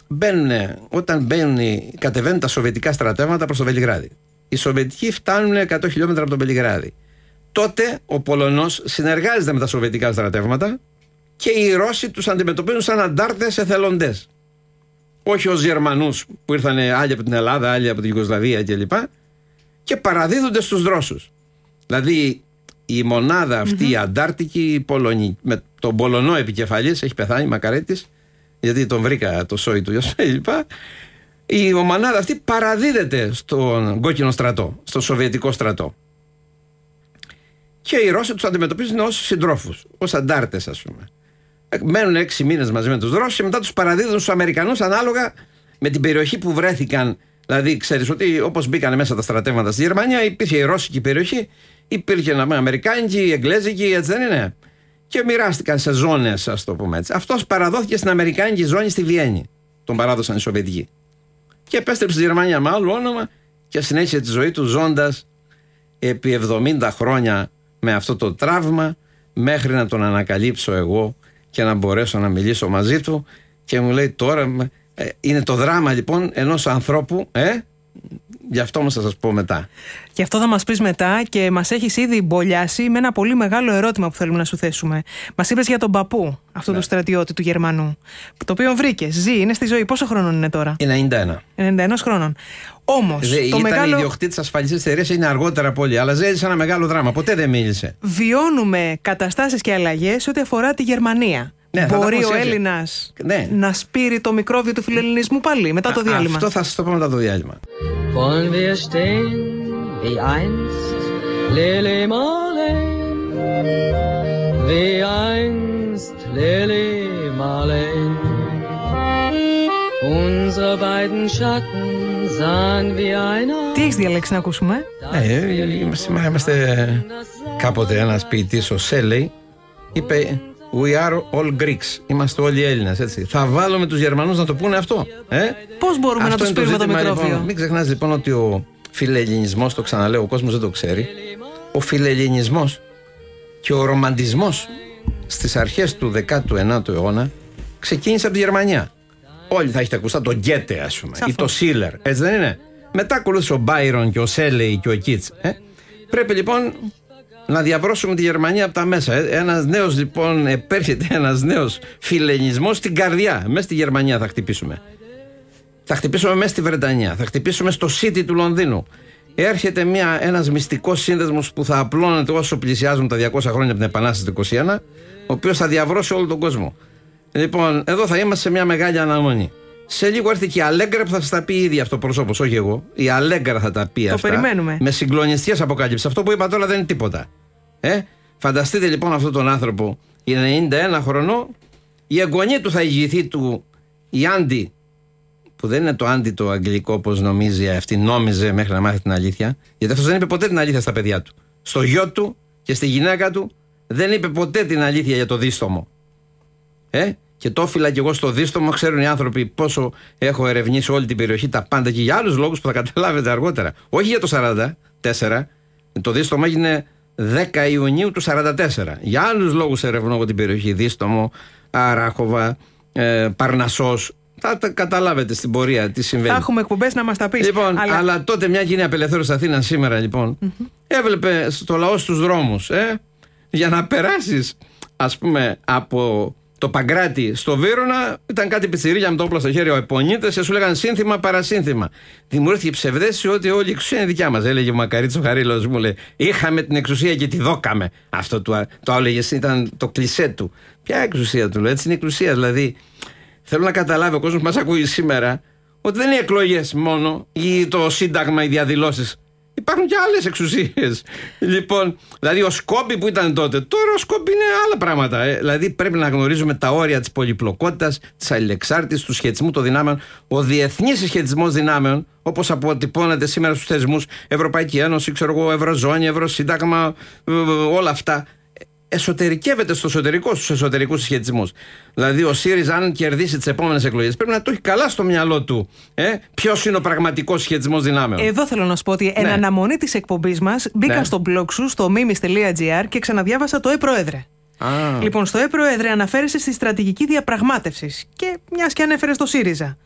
[SPEAKER 2] μπαίνουν, όταν μπαίνουν, κατεβαίνουν τα σοβιετικά στρατεύματα προς το Βελιγράδι. Οι Σοβιετικοί φτάνουν 100 χιλιόμετρα από το Βελιγράδι. Τότε ο Πολωνός συνεργάζεται με τα Σοβιετικά στρατεύματα και οι Ρώσοι τους αντιμετωπίζουν σαν αντάρτες εθελοντές. Όχι ως Γερμανούς που ήρθαν άλλοι από την Ελλάδα, άλλοι από την Ιουγκοσλαβία κλπ. Και παραδίδονται στους Ρώσους. Δηλαδή η μονάδα αυτή η αντάρτικη η Πολωνή, με τον Πολωνό επικεφαλής, έχει πεθάνει Μακαρέτης, γιατί τον βρήκα το σόι του κλπ. Η μονάδα αυτή παραδίδεται στον κόκκινο στρατό, στο Σοβιετικό στρατό. Και οι Ρώσοι τους αντιμετωπίζουν ως συντρόφους, ως αντάρτες, ας πούμε. Ε, Μένουν έξι μήνες μαζί με τους Ρώσους και μετά τους παραδίδουν στους Αμερικανούς ανάλογα με την περιοχή που βρέθηκαν. Δηλαδή, ξέρεις ότι όπως μπήκαν μέσα τα στρατεύματα στη Γερμανία, υπήρχε η ρώσικη περιοχή, υπήρχε να πούμε Αμερικάνικη, η Εγγλέζικη, έτσι δεν είναι. Και μοιράστηκαν σε ζώνες, ας το πούμε έτσι. Αυτός παραδόθηκε στην Αμερικάνικη ζώνη στη Βιέννη. Τον παράδοσαν οι Σοβιετικοί. Και επέστρεψε στη Γερμανία με άλλο όνομα και συνέχισε τη ζωή του ζώντας επί 70 χρόνια με αυτό το τραύμα μέχρι να τον ανακαλύψω εγώ και να μπορέσω να μιλήσω μαζί του και μου λέει τώρα ε, είναι το δράμα λοιπόν ενός ανθρώπου ε, Γι' αυτό όμως θα σας πω μετά.
[SPEAKER 1] Γι' αυτό θα μας πεις μετά και μας έχεις ήδη μπολιάσει με ένα πολύ μεγάλο ερώτημα που θέλουμε να σου θέσουμε. Μας είπες για τον παππού αυτού
[SPEAKER 2] Ναι.
[SPEAKER 1] του στρατιώτη του Γερμανού. Το οποίο βρήκες, ζει, είναι στη ζωή. Πόσο χρόνων είναι τώρα,
[SPEAKER 2] Είναι 91.
[SPEAKER 1] 91 χρόνων. Όμως,
[SPEAKER 2] Δε,
[SPEAKER 1] το
[SPEAKER 2] ήταν
[SPEAKER 1] μεγάλο.
[SPEAKER 2] ιδιοκτήτης ασφαλιστής εταιρείας, είναι αργότερα από όλοι. Αλλά ζέησε ένα μεγάλο δράμα. Ποτέ δεν μίλησε.
[SPEAKER 1] Βιώνουμε καταστάσεις και αλλαγές ό,τι αφορά τη Γερμανία.
[SPEAKER 2] Ναι, θα τα
[SPEAKER 1] Μπορεί
[SPEAKER 2] πω
[SPEAKER 1] ο
[SPEAKER 2] σε-
[SPEAKER 1] Έλληνας
[SPEAKER 2] Ναι.
[SPEAKER 1] να σπείρει το μικρόβιο του φιλελληνισμού πάλι μετά το
[SPEAKER 2] Α,
[SPEAKER 1] διάλειμμα.
[SPEAKER 2] Αυτό θα σας το πω μετά το διάλειμμα.
[SPEAKER 3] Wollen wir stehen wie einst; Lili Marleen, wie einst Lili Marleen. Unsere beiden Schatten sahen wie einer.
[SPEAKER 1] Τι έχεις διαλέξει να ακούσουμε,
[SPEAKER 2] Ε, είμαστε, μα- είμαστε κάποτε ένας ποιητής, ο Σέλεϊ, είπε We are all Greeks. Είμαστε όλοι Έλληνες, έτσι. Θα βάλουμε τους Γερμανούς να το πούνε αυτό. Ε;
[SPEAKER 1] Πώς μπορούμε
[SPEAKER 2] Αυτό
[SPEAKER 1] να τους
[SPEAKER 2] είναι
[SPEAKER 1] πήρουμε το
[SPEAKER 2] ζήτημα,
[SPEAKER 1] μικρόβιο.
[SPEAKER 2] Λοιπόν. Μην ξεχνάς λοιπόν ότι ο φιλελληνισμός, το ξαναλέω, ο κόσμος δεν το ξέρει. Ο φιλελληνισμός και ο ρομαντισμός στις αρχές του 19ου αιώνα ξεκίνησε από τη Γερμανία. Όλοι θα έχετε ακουστά τον Γκέτε, ας πούμε,
[SPEAKER 1] Σαφώς.
[SPEAKER 2] ή το Σίλερ, έτσι δεν είναι; Μετά ακολούθησε ο Μπάιρον και ο Σέλεϊ και ο Κίτς. Ε; Πρέπει λοιπόν να διαβρώσουμε τη Γερμανία από τα μέσα. Ε, ένας νέος λοιπόν, επέρχεται ένας νέος φιλελληνισμός στην καρδιά. Μέσα στη Γερμανία θα χτυπήσουμε. Θα χτυπήσουμε μέσα στη Βρετανία. Θα χτυπήσουμε στο City του Λονδίνου. Έρχεται μια, ένας μυστικός σύνδεσμος που θα απλώνεται όσο πλησιάζουν τα 200 χρόνια από την Επανάσταση του 21, ο οποίος θα διαβρώσει όλο τον κόσμο. Λοιπόν, εδώ θα είμαστε σε μια μεγάλη αναμονή. Σε λίγο έρθει και η Αλέγκρα που θα σας τα πει ήδη αυτό προσώπως, όχι εγώ. Η Αλέγκρα θα τα πει
[SPEAKER 1] Το
[SPEAKER 2] αυτά.
[SPEAKER 1] περιμένουμε.
[SPEAKER 2] Με συγκλονιστικέ αποκάλυψει. Αυτό που είπα τώρα δεν είναι τίποτα. Ε; Φανταστείτε λοιπόν αυτόν τον άνθρωπο, είναι 91 χρονών, η εγγονή του θα ηγηθεί του, η Άντι, που δεν είναι το Άντι το αγγλικό όπως νομίζει αυτή, νόμιζε μέχρι να μάθει την αλήθεια. Γιατί αυτός δεν είπε ποτέ την αλήθεια στα παιδιά του. Στο γιο του και στη γυναίκα του δεν είπε ποτέ την αλήθεια για το δίστομο. Ε; Και το έφυλα και εγώ στο δίστομο. Ξέρουν οι άνθρωποι πόσο έχω ερευνήσει όλη την περιοχή, τα πάντα και για άλλους λόγους που θα καταλάβετε αργότερα. Όχι για το 44. Το δίστομο έγινε 10 Ιουνίου του 44. Για άλλους λόγους ερευνώ εγώ την περιοχή. Δίστομο, Αράχοβα, ε, Παρνασό. Θα τα καταλάβετε στην πορεία τι συμβαίνει.
[SPEAKER 1] Θα έχουμε εκπομπές να μας τα πεις.
[SPEAKER 2] Λοιπόν, αλλά... τότε μια κοινή απελευθέρωση Αθήνας σήμερα λοιπόν, έβλεπε στο λαό στους δρόμους, ε, για να περάσεις ας πούμε από το Παγκράτη στο Βύρονα ήταν κάτι πιτσιρίλια με το όπλο στο χέρι ο επονίτες και σου λέγανε σύνθημα παρασύνθημα. Δημιουργήθηκε η ψευδέστηση ότι όλη η εξουσία είναι δικιά μας. Έλεγε ο Μακαρίτσος Χαρίλος μου λέει είχαμε την εξουσία και τη δόκαμε. Αυτό το, το έλεγες ήταν το κλισέ του. Ποια εξουσία του λέω, έτσι είναι η εξουσία δηλαδή. Θέλω να καταλάβει ο κόσμος που μας ακούει σήμερα ότι δεν είναι εκλογές μόνο ή το Σύνταγμα, οι διαδηλώσεις. Υπάρχουν και άλλες εξουσίες. Λοιπόν, δηλαδή ο Σκόμπι που ήταν τότε, τώρα ο Σκόμπι είναι άλλα πράγματα. Ε. Δηλαδή πρέπει να γνωρίζουμε τα όρια της πολυπλοκότητας, της αλληλεξάρτησης, του σχετισμού των δυνάμεων. Ο διεθνής συσχετισμός δυνάμεων, όπως αποτυπώνεται σήμερα στους θεσμούς, Ευρωπαϊκή Ένωση, ξέρω εγώ, Ευρωζώνη, Ευρωσύνταγμα, ε, ε, όλα αυτά εσωτερικεύεται στο εσωτερικό, στους εσωτερικούς συσχετισμούς. Δηλαδή, ο ΣΥΡΙΖΑ, αν κερδίσει τις επόμενες εκλογές, πρέπει να το έχει καλά στο μυαλό του. Ε, Ποιος είναι ο πραγματικός συσχετισμός δυνάμεων.
[SPEAKER 1] Εδώ θέλω να σου πω ότι εν
[SPEAKER 2] Ναι.
[SPEAKER 1] αναμονή της εκπομπής μας μπήκα
[SPEAKER 2] Ναι.
[SPEAKER 1] στο blog σου, στο mimis.gr και ξαναδιάβασα το Ε-Πρόεδρε.
[SPEAKER 2] Α.
[SPEAKER 1] Λοιπόν, στο Ε-Πρόεδρε αναφέρεσαι στη στρατηγική διαπραγμάτευσης και μιας και ανέφερες το ΣΥΡΙΖΑ.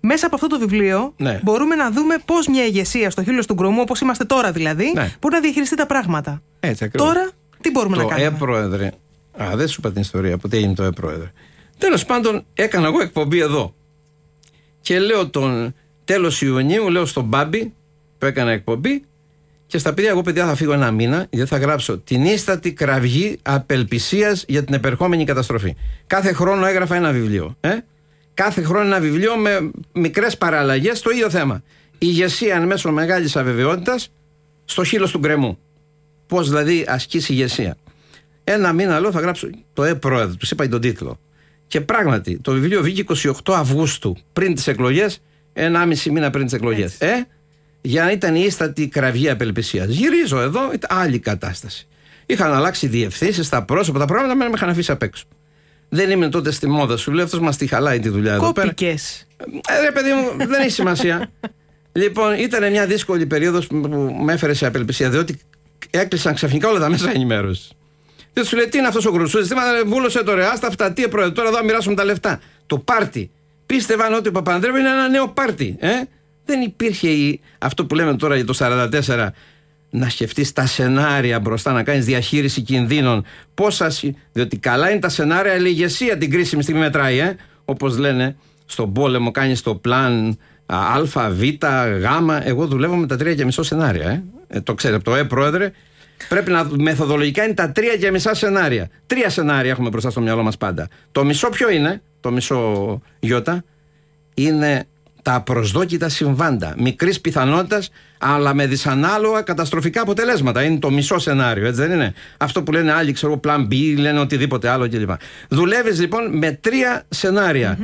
[SPEAKER 1] Μέσα από αυτό το βιβλίο
[SPEAKER 2] Ναι.
[SPEAKER 1] μπορούμε να δούμε πώς μια ηγεσία στο χείλος του γκρομού, όπως είμαστε τώρα δηλαδή,
[SPEAKER 2] Ναι.
[SPEAKER 1] μπορεί να διαχειριστεί τα πράγματα.
[SPEAKER 2] Έτσι ακριβώς.
[SPEAKER 1] Τώρα τι μπορούμε να
[SPEAKER 2] το
[SPEAKER 1] κάνουμε;
[SPEAKER 2] Ε-Πρόεδρε. Α, δεν σου είπα την ιστορία που τι έγινε το Ε-Πρόεδρε. Τέλος πάντων, έκανα εγώ εκπομπή εδώ. Και λέω τον τέλος Ιουνίου, λέω στον Μπάμπη που έκανα εκπομπή και στα παιδιά, εγώ παιδιά θα φύγω ένα μήνα γιατί θα γράψω την ίστατη κραυγή απελπισίας για την επερχόμενη καταστροφή. Κάθε χρόνο έγραφα ένα βιβλίο. Ε; Κάθε χρόνο ένα βιβλίο με μικρές παραλλαγές στο ίδιο θέμα. Η ηγεσία εν μέσω μεγάλης αβεβαιότητας στο χείλος του γκρεμού. Πώς δηλαδή ασκήσει ηγεσία. Ένα μήνα λέω θα γράψω το Ε Πρόεδρο, τους είπα τον τίτλο. Και πράγματι το βιβλίο βγήκε 28 Αυγούστου πριν τις εκλογές, ένα μισή μήνα πριν τις εκλογές. Ε, για να ήταν η ίστατη κραυγή απελπισίας. Γυρίζω εδώ, ήταν άλλη κατάσταση. Είχαν αλλάξει διευθύνσεις, τα πρόσωπα, τα πράγματα με είχαν αφήσει απ' έξω. Δεν ήμουν τότε στη μόδα σου. Λέω αυτός μας τη χαλάει τη δουλειά εδώ πέρα.
[SPEAKER 1] Κόπηκες.
[SPEAKER 2] Ε, ρε παιδί μου, δεν έχει σημασία. λοιπόν, ήταν μια δύσκολη περίοδος που με έφερε σε απελπισία, διότι έκλεισαν ξαφνικά όλα τα μέσα ενημέρωσης. Δεν σου λέει τι είναι αυτός ο Κρουσούδη, τι μα βούλωσε το ρε, άστα αυτά, τι πρόεδρε, τώρα εδώ να μοιράσουμε τα λεφτά. Το πάρτι. Πίστευαν ότι ο Παπανδρέου είναι ένα νέο πάρτι. Ε; Δεν υπήρχε η, αυτό που λέμε τώρα για το 44 να σκεφτείς τα σενάρια μπροστά, να κάνεις διαχείριση κινδύνων. Πόσα, συ- διότι καλά είναι τα σενάρια, αλλά η ηγεσία την κρίσιμη στιγμή μετράει, ε; Όπως λένε, στον πόλεμο κάνεις το πλάν α, β, γ. Εγώ δουλεύω με τα τρία και μισό σενάρια, ε. Ε, το ξέρετε από το Ε, πρόεδρε. Πρέπει να μεθοδολογικά είναι τα τρία και μισά σενάρια. Τρία σενάρια έχουμε μπροστά στο μυαλό μας πάντα. Το μισό ποιο είναι, το μισό γιώτα, είναι τα απροσδόκητα συμβάντα. Μικρής πιθανότητας, αλλά με δυσανάλογα καταστροφικά αποτελέσματα. Είναι το μισό σενάριο, έτσι δεν είναι; Αυτό που λένε άλλοι, ξέρω, plan B, λένε οτιδήποτε άλλο κλπ. Δουλεύεις λοιπόν με τρία σενάρια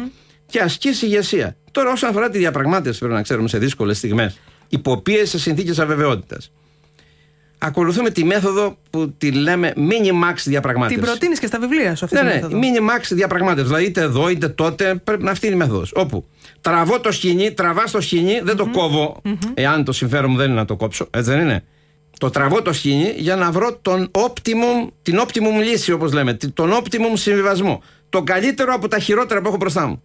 [SPEAKER 2] και ασκεί ηγεσία. Τώρα, όσον αφορά τη διαπραγμάτευση, πρέπει να ξέρουμε σε δύσκολες στιγμές, υποπίεση σε συνθήκες αβεβαιότητας. Ακολουθούμε τη μέθοδο που τη λέμε mini-max διαπραγμάτευση.
[SPEAKER 1] Την προτείνεις και στα βιβλία σου αυτή
[SPEAKER 2] Ναι,
[SPEAKER 1] τη
[SPEAKER 2] ναι,
[SPEAKER 1] μέθοδο.
[SPEAKER 2] mini-max διαπραγμάτευση. Δηλαδή είτε εδώ είτε τότε πρέπει να αυτή είναι η μέθοδος. Όπου τραβώ το σκηνή, τραβά το σκηνή, δεν το κοβω εάν το συμφέρον μου δεν είναι να το κόψω. Έτσι δεν είναι. Το τραβώ το σκηνή για να βρω τον optimum, την optimum λύση, όπως λέμε, τι- τον optimum συμβιβασμό. Το καλύτερο από τα χειρότερα που έχω μπροστά μου.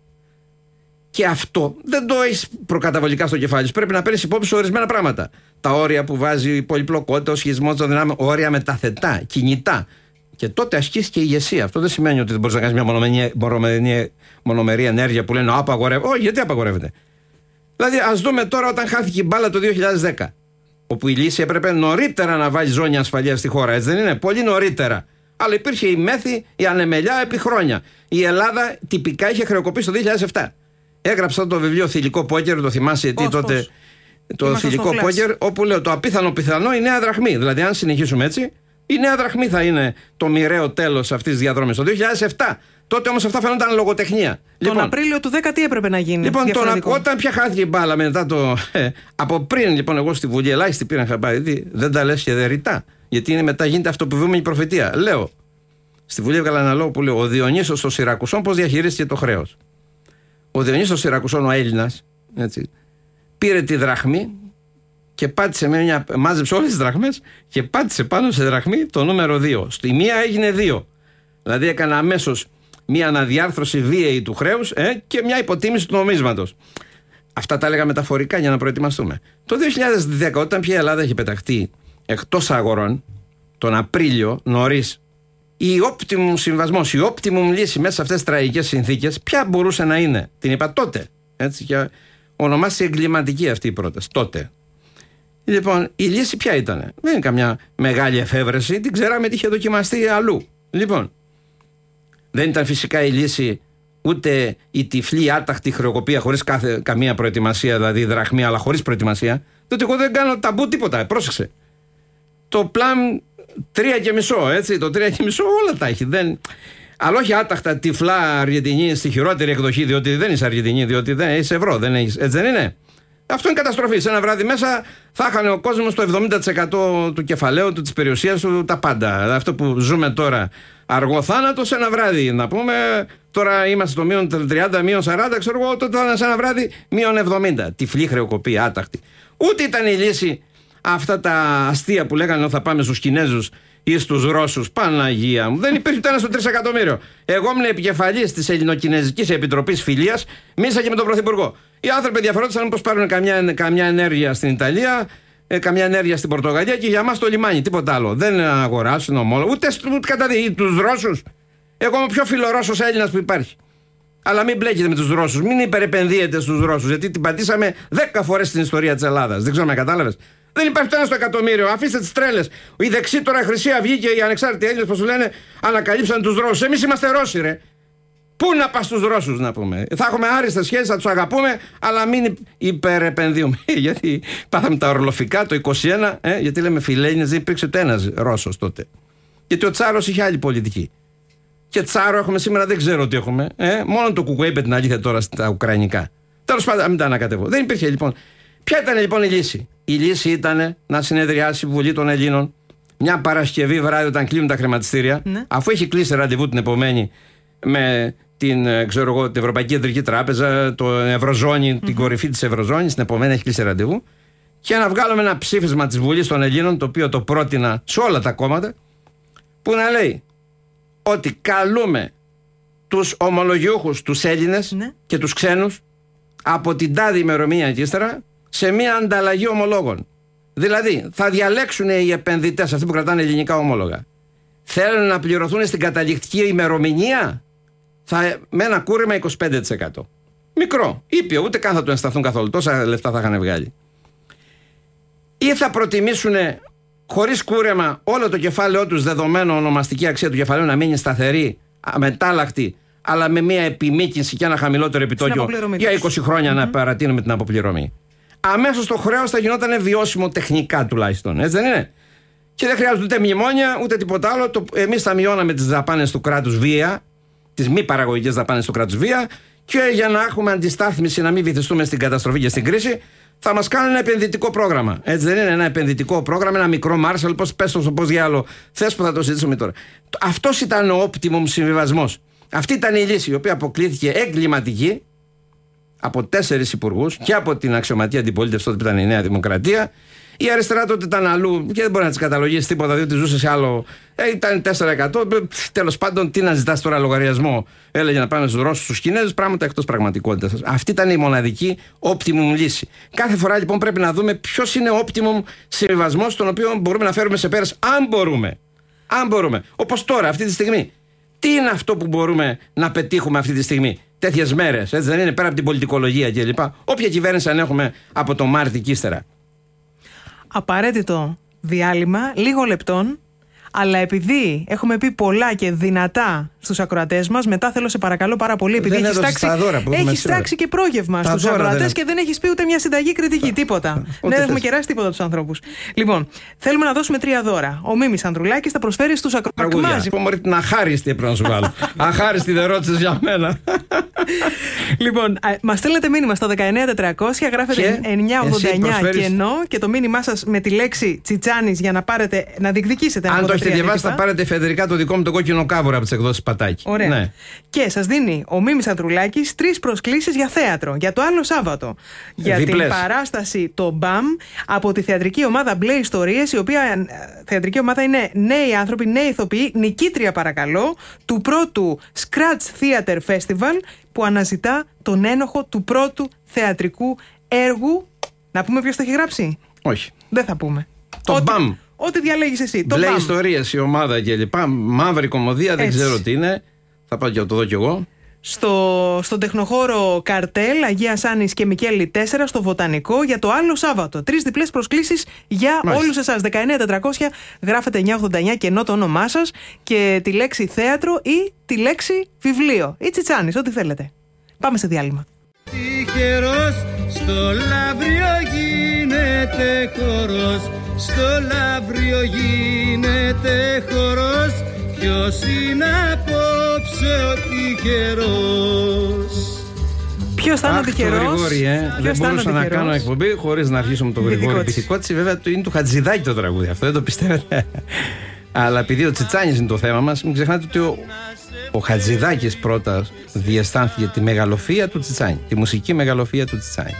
[SPEAKER 2] Και αυτό δεν το έχεις προκαταβολικά στο κεφάλι σου. Πρέπει να παίρνεις υπόψη σου ορισμένα πράγματα. Τα όρια που βάζει η πολυπλοκότητα, ο σχισμός των δυνάμεων, όρια μεταθετά, κινητά. Και τότε ασκήσει και ηγεσία. Αυτό δεν σημαίνει ότι δεν μπορείς να κάνεις μια μονομερή, μονομερή, μονομερή ενέργεια που λένε «Α, απαγορεύεται. Όχι, γιατί απαγορεύεται. Δηλαδή, ας δούμε τώρα όταν χάθηκε η μπάλα το 2010. Όπου η λύση έπρεπε νωρίτερα να βάλει ζώνη ασφαλείας στη χώρα, έτσι δεν είναι; Πολύ νωρίτερα. Αλλά υπήρχε η μέθη, η ανεμελιά επί χρόνια. Η Ελλάδα τυπικά είχε χρεοκοπήσει το 2007. Έγραψα το βιβλίο Θηλυκό Πόκερ, το θυμάσαι γιατί
[SPEAKER 1] Πώς,
[SPEAKER 2] τότε.
[SPEAKER 1] πώς.
[SPEAKER 2] Το
[SPEAKER 1] Ήμασταν
[SPEAKER 2] θηλυκό
[SPEAKER 1] στο Flash.
[SPEAKER 2] πόκερ, όπου λέω το απίθανο πιθανό η νέα δραχμή. Δηλαδή, αν συνεχίσουμε έτσι, η νέα δραχμή θα είναι το μοιραίο τέλος αυτής της διαδρομής. Το 2007. Τότε όμως αυτά φαίνονταν λογοτεχνία.
[SPEAKER 1] Τον Απρίλιο του 10 τι έπρεπε να γίνει.
[SPEAKER 2] Λοιπόν, τώρα,
[SPEAKER 1] διαφορετικό;
[SPEAKER 2] όταν πια χάθηκε η μπάλα μετά το. ε, από πριν, λοιπόν, εγώ στη Βουλή, ελάχιστοι πήραν χαμπάρι. γιατί Δεν τα λες και δεν ρητά. Γιατί είναι μετά γίνεται αυτοπιβούμενη προφητεία. Λέω. Στη Βουλή έβγαλα ένα λόγο που λέω: Ο Διονύσος των Σιρακουσών πώς διαχειρίστηκε το χρέος. Ο Διονύσος των Σιρακουσών, ο Έλληνας, πήρε τη δραχμή και πάτησε με μια. μάζεψε όλες τις δραχμές και πάτησε πάνω σε δραχμή το νούμερο 2. Στη μία έγινε 2. Δηλαδή έκανε αμέσως μια αναδιάρθρωση βίαιη του χρέους ε, και μια υποτίμηση του νομίσματος. Αυτά τα έλεγα μεταφορικά για να προετοιμαστούμε. Το 2010, όταν πια η Ελλάδα είχε πεταχτεί εκτός αγορών, τον Απρίλιο, νωρίς, η optimum συμβασμός, η optimum λύση μέσα σε αυτές τις τραγικές συνθήκες, ποια μπορούσε να είναι; Την είπα τότε. Έτσι, και ονομάστηκε εγκληματική αυτή η πρόταση. Τότε. Λοιπόν, η λύση ποια ήταν; Δεν είναι καμιά μεγάλη εφεύρεση, την ξέραμε ότι είχε δοκιμαστεί αλλού. Λοιπόν, δεν ήταν φυσικά η λύση ούτε η τυφλή άταχτη χρεοκοπία χωρίς καμία προετοιμασία, δηλαδή δραχμή, αλλά χωρίς προετοιμασία. Διότι εγώ δεν κάνω ταμπού τίποτα. Πρόσεξε. Το πλάν τρία και μισό, έτσι. Το τρία και μισό όλα τα έχει. Δεν... Αλλά όχι άταχτα τυφλά Αργεντινή στη χειρότερη εκδοχή, διότι δεν είσαι Αργεντινή, διότι δεν είσαι ευρώ. Δεν έχεις, έτσι δεν είναι; Αυτό είναι καταστροφή. Σε ένα βράδυ μέσα θα είχαν ο κόσμος το 70% του κεφαλαίου του, της περιουσίας του, τα πάντα. Αυτό που ζούμε τώρα αργό θάνατο σε ένα βράδυ. Να πούμε, τώρα είμαστε στο μείον 30, μείον 40, ξέρω εγώ, τότε ήταν σε ένα βράδυ μείον 70. Τυφλή χρεοκοπία, άταχτη. Ούτε ήταν η λύση αυτά τα αστεία που λέγανε ότι θα πάμε στους Κινέζους ή στους Ρώσους. Παναγία μου. Δεν υπήρχε ούτε ένας στο τρισεκατομμύριο. Εγώ ήμουν επικεφαλής της Ελληνοκινέζικης Επιτροπής Φιλίας, μίλησα και με τον Πρωθυπουργό. Οι άνθρωποι διαφορόντουσαν πώς πάρουν καμιά, καμιά ενέργεια στην Ιταλία, ε, καμιά ενέργεια στην Πορτογαλία και για μας το λιμάνι. Τίποτα άλλο. Δεν αγοράσουν ομόλογα. Ούτε, ούτε κατά τους Ρώσους. Εγώ είμαι ο πιο φιλορώσος Έλληνας που υπάρχει. Αλλά μην μπλέκετε με τους Ρώσους. Μην υπερεπενδύετε στους Ρώσους. Γιατί την πατήσαμε 10 φορές στην ιστορία της Ελλάδας. Δεν ξέρω με κατάλαβες. Δεν υπάρχει ούτε ένα στο εκατομμύριο. Αφήστε τις τρέλες. Οι δεξί τώρα η Χρυσή Αυγή και οι ανεξάρτητοι Έλληνες, πώς τους λένε, ανακαλύψαν τους Ρώσους. Εμείς είμαστε Ρώσοι, ρε. Πού να πας στους Ρώσους, να πούμε. Θα έχουμε άριστες σχέσεις, θα τους αγαπούμε, αλλά μην υπερεπενδύουμε. γιατί πάθαμε τα ορλοφικά το 21, ε, γιατί λέμε φιλέλληνε, δεν υπήρξε ούτε ένας Ρώσος τότε. Γιατί ο Τσάρος είχε άλλη πολιτική. Και Τσάρο έχουμε σήμερα, δεν ξέρω τι έχουμε. Ε, μόνο το κουκουέ είπε την αλήθεια τώρα στα Ουκρανικά. Τέλος πάντων, μην τα ανακατεύω. Δεν υπήρχε λοιπόν. Ποια ήταν λοιπόν η λύση; Η λύση ήταν να συνεδριάσει η Βουλή των Ελλήνων μια Παρασκευή βράδυ όταν κλείνουν τα χρηματιστήρια,
[SPEAKER 1] Ναι.
[SPEAKER 2] αφού έχει κλείσει ραντεβού την επομένη με την, ε, ξέρω εγώ, την Ευρωπαϊκή Κεντρική Τράπεζα, το ευρωζωνη την κορυφή της Ευρωζώνης, την επομένη έχει κλείσει ραντεβού, και να βγάλουμε ένα ψήφισμα της Βουλής των Ελλήνων, το οποίο το πρότεινα σε όλα τα κόμματα, που να λέει ότι καλούμε τους ομολογιούχους, τους Έλληνες
[SPEAKER 1] Ναι.
[SPEAKER 2] και τους ξένους από την τάδη ημερομηνία και ύστερα σε μια ανταλλαγή ομολόγων. Δηλαδή, θα διαλέξουν οι επενδυτές, αυτοί που κρατάνε ελληνικά ομόλογα. Θέλουν να πληρωθούν στην καταληκτική ημερομηνία; Θα, με ένα κούρεμα 25%. Μικρό, ήπιο, ούτε καν θα του ενσταθούν καθόλου. Τόσα λεφτά θα είχαν βγάλει. Ή θα προτιμήσουν χωρίς κούρεμα όλο το κεφάλαιό τους, δεδομένο ονομαστική αξία του κεφαλαίου, να μείνει σταθερή, αμετάλλαχτη, αλλά με μια επιμήκυνση και ένα χαμηλότερο επιτόκιο
[SPEAKER 1] αποπληρωμή
[SPEAKER 2] για
[SPEAKER 1] τους.
[SPEAKER 2] 20 χρόνια να παρατείνουμε την αποπληρωμή. Αμέσως το χρέος θα γινόταν βιώσιμο τεχνικά τουλάχιστον. Έτσι δεν είναι; Και δεν χρειάζεται ούτε μνημόνια ούτε τίποτα άλλο. Εμείς θα μειώναμε τις δαπάνες του κράτου βία, τις μη παραγωγικές δαπάνες του κράτου βία, και για να έχουμε αντιστάθμιση, να μην βυθιστούμε στην καταστροφή και στην κρίση, θα μας κάνουν ένα επενδυτικό πρόγραμμα. Έτσι δεν είναι ένα επενδυτικό πρόγραμμα, ένα μικρό Μάρσαλ, πώς πες το, πώς διάλογο. Θες που θα το συζητήσουμε τώρα. Αυτός ήταν ο optimum συμβιβασμός. Αυτή ήταν η λύση η οποία αποκλείθηκε εγκληματική από τέσσερις υπουργούς και από την αξιωματική αντιπολίτευση τότε που ήταν η Νέα Δημοκρατία. Η αριστερά τότε ήταν αλλού και δεν μπορεί να τη καταλογίσεις τίποτα, διότι ζούσε σε άλλο. Ε, ήταν 4%. Τέλος πάντων, τι να ζητάς τώρα λογαριασμό. Έλεγε να πάμε στους Ρώσους, στους Κινέζους, πράγματα εκτός πραγματικότητας. Αυτή ήταν η μοναδική optimum λύση. Κάθε φορά λοιπόν πρέπει να δούμε ποιος είναι ο optimum συμβιβασμός, τον οποίο μπορούμε να φέρουμε σε πέρας, αν μπορούμε. Αν μπορούμε. Όπως τώρα, αυτή τη στιγμή. Τι είναι αυτό που μπορούμε να πετύχουμε αυτή τη στιγμή, τέτοιες μέρες, έτσι δεν είναι πέρα από την πολιτικολογία κλπ. Όποια κυβέρνηση αν έχουμε από το Μάρτι και ύστερα.
[SPEAKER 1] Απαραίτητο διάλειμμα, λίγο λεπτών. Αλλά επειδή έχουμε πει πολλά και δυνατά στους ακροατές μας, μετά θέλω σε παρακαλώ πάρα πολύ. Επειδή
[SPEAKER 2] Δεν
[SPEAKER 1] έχεις
[SPEAKER 2] έδωσες
[SPEAKER 1] τάξει,
[SPEAKER 2] τα δώρα που έχουμε
[SPEAKER 1] έχεις
[SPEAKER 2] σήμερα.
[SPEAKER 1] τάξει και πρόγευμα
[SPEAKER 2] Τα
[SPEAKER 1] στους
[SPEAKER 2] δώρα
[SPEAKER 1] ακροατές
[SPEAKER 2] δεν-
[SPEAKER 1] και δεν έχεις πει ούτε μια συνταγή κριτική. Τίποτα.
[SPEAKER 2] Ό,τι
[SPEAKER 1] δεν έχουμε
[SPEAKER 2] θες.
[SPEAKER 1] κεράσει τίποτα τους ανθρώπους. Λοιπόν, θέλουμε να δώσουμε τρία δώρα. Ο Μίμης Ανδρουλάκης θα προσφέρει στους ακροατέ.
[SPEAKER 2] Τραγούδια. Πω μωρή την αχάριστη έπρεπε να σου βάλω. αχάριστη δεν ρώτησες για μένα.
[SPEAKER 1] Λοιπόν, μας στέλνετε μήνυμα στο 19400, γράφετε
[SPEAKER 2] Και εσύ
[SPEAKER 1] 989
[SPEAKER 2] προσφέρεις-
[SPEAKER 1] κενό και το μήνυμά σας με τη λέξη Τσιτσάνης για να πάρετε, να διεκδικήσετε ένα
[SPEAKER 2] Αν
[SPEAKER 1] από
[SPEAKER 2] το
[SPEAKER 1] τα
[SPEAKER 2] έχετε
[SPEAKER 1] τρία
[SPEAKER 2] διαβάσει, θα
[SPEAKER 1] αντίτυπα.
[SPEAKER 2] πάρετε φεδρικά το δικό μου το κόκκινο κάβουρα από τις εκδόσεις Πατάκη.
[SPEAKER 1] Ωραία.
[SPEAKER 2] Ναι.
[SPEAKER 1] Και σας δίνει ο Μίμης Ανδρουλάκης τρεις προσκλήσεις για θέατρο για το άλλο Σάββατο. Για
[SPEAKER 2] Διπλές.
[SPEAKER 1] την παράσταση το BAM από τη θεατρική ομάδα Μπλε Ιστορίες, η οποία ε, θεατρική ομάδα είναι νέοι άνθρωποι, νέοι ηθοποιοί, νικήτρια παρακαλώ, του πρώτου Scratch Theater Festival που αναζητά τον ένοχο του πρώτου θεατρικού έργου. Να πούμε ποιος το έχει γράψει;
[SPEAKER 2] Όχι.
[SPEAKER 1] Δεν θα πούμε.
[SPEAKER 2] Το
[SPEAKER 1] Ό,τι-
[SPEAKER 2] BAM.
[SPEAKER 1] Ό,τι διαλέγεις εσύ. Το
[SPEAKER 2] Μπλε
[SPEAKER 1] BAM.
[SPEAKER 2] ιστορίες η ομάδα κλπ. Μαύρη κομμωδία, δεν
[SPEAKER 1] Έτσι.
[SPEAKER 2] ξέρω τι είναι. Θα πάω και να το δω κι εγώ.
[SPEAKER 1] στο, στον τεχνοχώρο Καρτέλ Αγία Άννη και Μικέλη 4 στο Βοτανικό για το άλλο Σάββατο. Τρεις διπλές προσκλήσεις για
[SPEAKER 2] Μάλιστα.
[SPEAKER 1] όλους εσάς. 19400 γράφετε 989 και ενώ το όνομά σας και τη λέξη θέατρο ή τη λέξη βιβλίο ή τσιτσάνης, ό,τι θέλετε. Πάμε σε διάλειμμα.
[SPEAKER 4] Τυχερός στο λαύριο γίνεται χορός Στο λαύριο γίνεται χορός Ποιος είναι απόψε ο τυχερός
[SPEAKER 1] Ποιος θα είναι ο
[SPEAKER 2] Αχ, το
[SPEAKER 1] τυχερό.
[SPEAKER 2] Γρηγόρη, ε. Δεν μπορούσα να κάνω εκπομπή χωρίς να αρχίσω με τον Γρηγόρη
[SPEAKER 1] Μπιθικότσι.
[SPEAKER 2] Μπιθικότσι. Βέβαια το είναι του Χατζηδάκη το τραγούδι αυτό, δεν το πιστεύετε. Αλλά επειδή ο Τσιτσάνης είναι το θέμα μας, μην ξεχνάτε ότι ο, ο Χατζηδάκης πρώτα διαισθάνθηκε τη μεγαλοφία του Τσιτσάνη. Τη μουσική μεγαλοφία του Τσιτσάνη.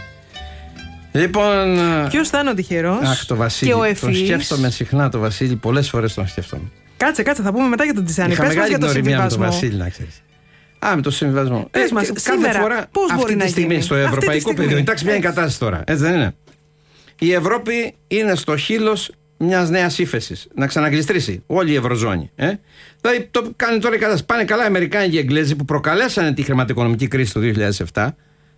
[SPEAKER 2] Λοιπόν.
[SPEAKER 1] Ποιος θα είναι ο τυχερός.
[SPEAKER 2] Αχ, το Βασίλη.
[SPEAKER 1] Και ο
[SPEAKER 2] τον
[SPEAKER 1] Εφής;
[SPEAKER 2] σκέφτομαι συχνά το Βασίλη, πολλές φορές τον σκέφτομαι.
[SPEAKER 1] Κάτσε, κάτσε, θα πούμε μετά για τον Τσιτσάνη.
[SPEAKER 2] Είχα
[SPEAKER 1] Πες μας
[SPEAKER 2] μεγάλη
[SPEAKER 1] για το
[SPEAKER 2] γνωριμία με τον
[SPEAKER 1] συμβιβασμό.
[SPEAKER 2] Βασίλη, να ξέρεις. Α, με το συμβιβασμό.
[SPEAKER 1] Πες μας,
[SPEAKER 2] και
[SPEAKER 1] σήμερα, πώς
[SPEAKER 2] αυτή
[SPEAKER 1] μπορεί
[SPEAKER 2] τη
[SPEAKER 1] να
[SPEAKER 2] στιγμή
[SPEAKER 1] γίνει;
[SPEAKER 2] στο
[SPEAKER 1] Αυτή τη
[SPEAKER 2] ευρωπαϊκό
[SPEAKER 1] στιγμή.
[SPEAKER 2] πεδίο. Εντάξει, ποια είναι η
[SPEAKER 1] Έτσι.
[SPEAKER 2] κατάσταση τώρα. Έτσι δεν είναι. Η Ευρώπη είναι στο χείλος μιας νέας ύφεσης. Να ξαναγλιστρήσει όλη η Ευρωζώνη. Ε; Δηλαδή το κάνει τώρα η κατάσταση. Πάνε καλά οι Αμερικάνοι και οι Εγγλέζοι που προκαλέσανε τη χρηματοοικονομική κρίση το 2007,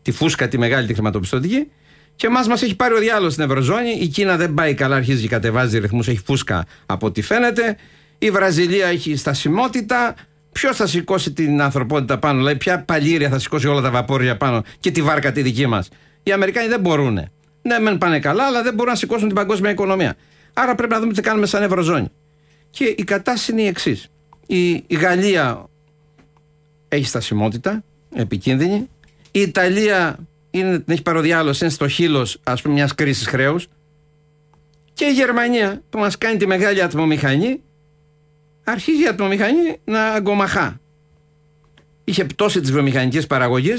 [SPEAKER 2] τη φούσκα τη μεγάλη τη χρηματοπιστωτική. Και εμάς μας έχει πάρει ο διάλογο στην Ευρωζώνη. Η Κίνα δεν πάει καλά, αρχίζει και κατεβάζει ρυθμούς, έχει φούσκα από ό,τι φαίνεται. Η Βραζιλία έχει στασιμότητα. Ποιος θα σηκώσει την ανθρωπότητα πάνω, δηλαδή ποια παλήρια θα σηκώσει όλα τα βαπόρια πάνω και τη βάρκα τη δική μας. Οι Αμερικάνοι δεν μπορούν. Ναι, μεν πάνε καλά, αλλά δεν μπορούν να σηκώσουν την παγκόσμια οικονομία. Άρα πρέπει να δούμε τι κάνουμε σαν Ευρωζώνη. Και η κατάσταση είναι η εξής. Η, η Γαλλία έχει στασιμότητα, επικίνδυνη. Η Ιταλία είναι, την έχει παροδιάλωση, είναι στο χείλος μιας κρίσης χρέους. Και η Γερμανία που μας κάνει τη μεγάλη ατμομηχανή, αρχίζει η ατμομηχανή να αγκομαχά. Είχε πτώση τη βιομηχανική παραγωγή,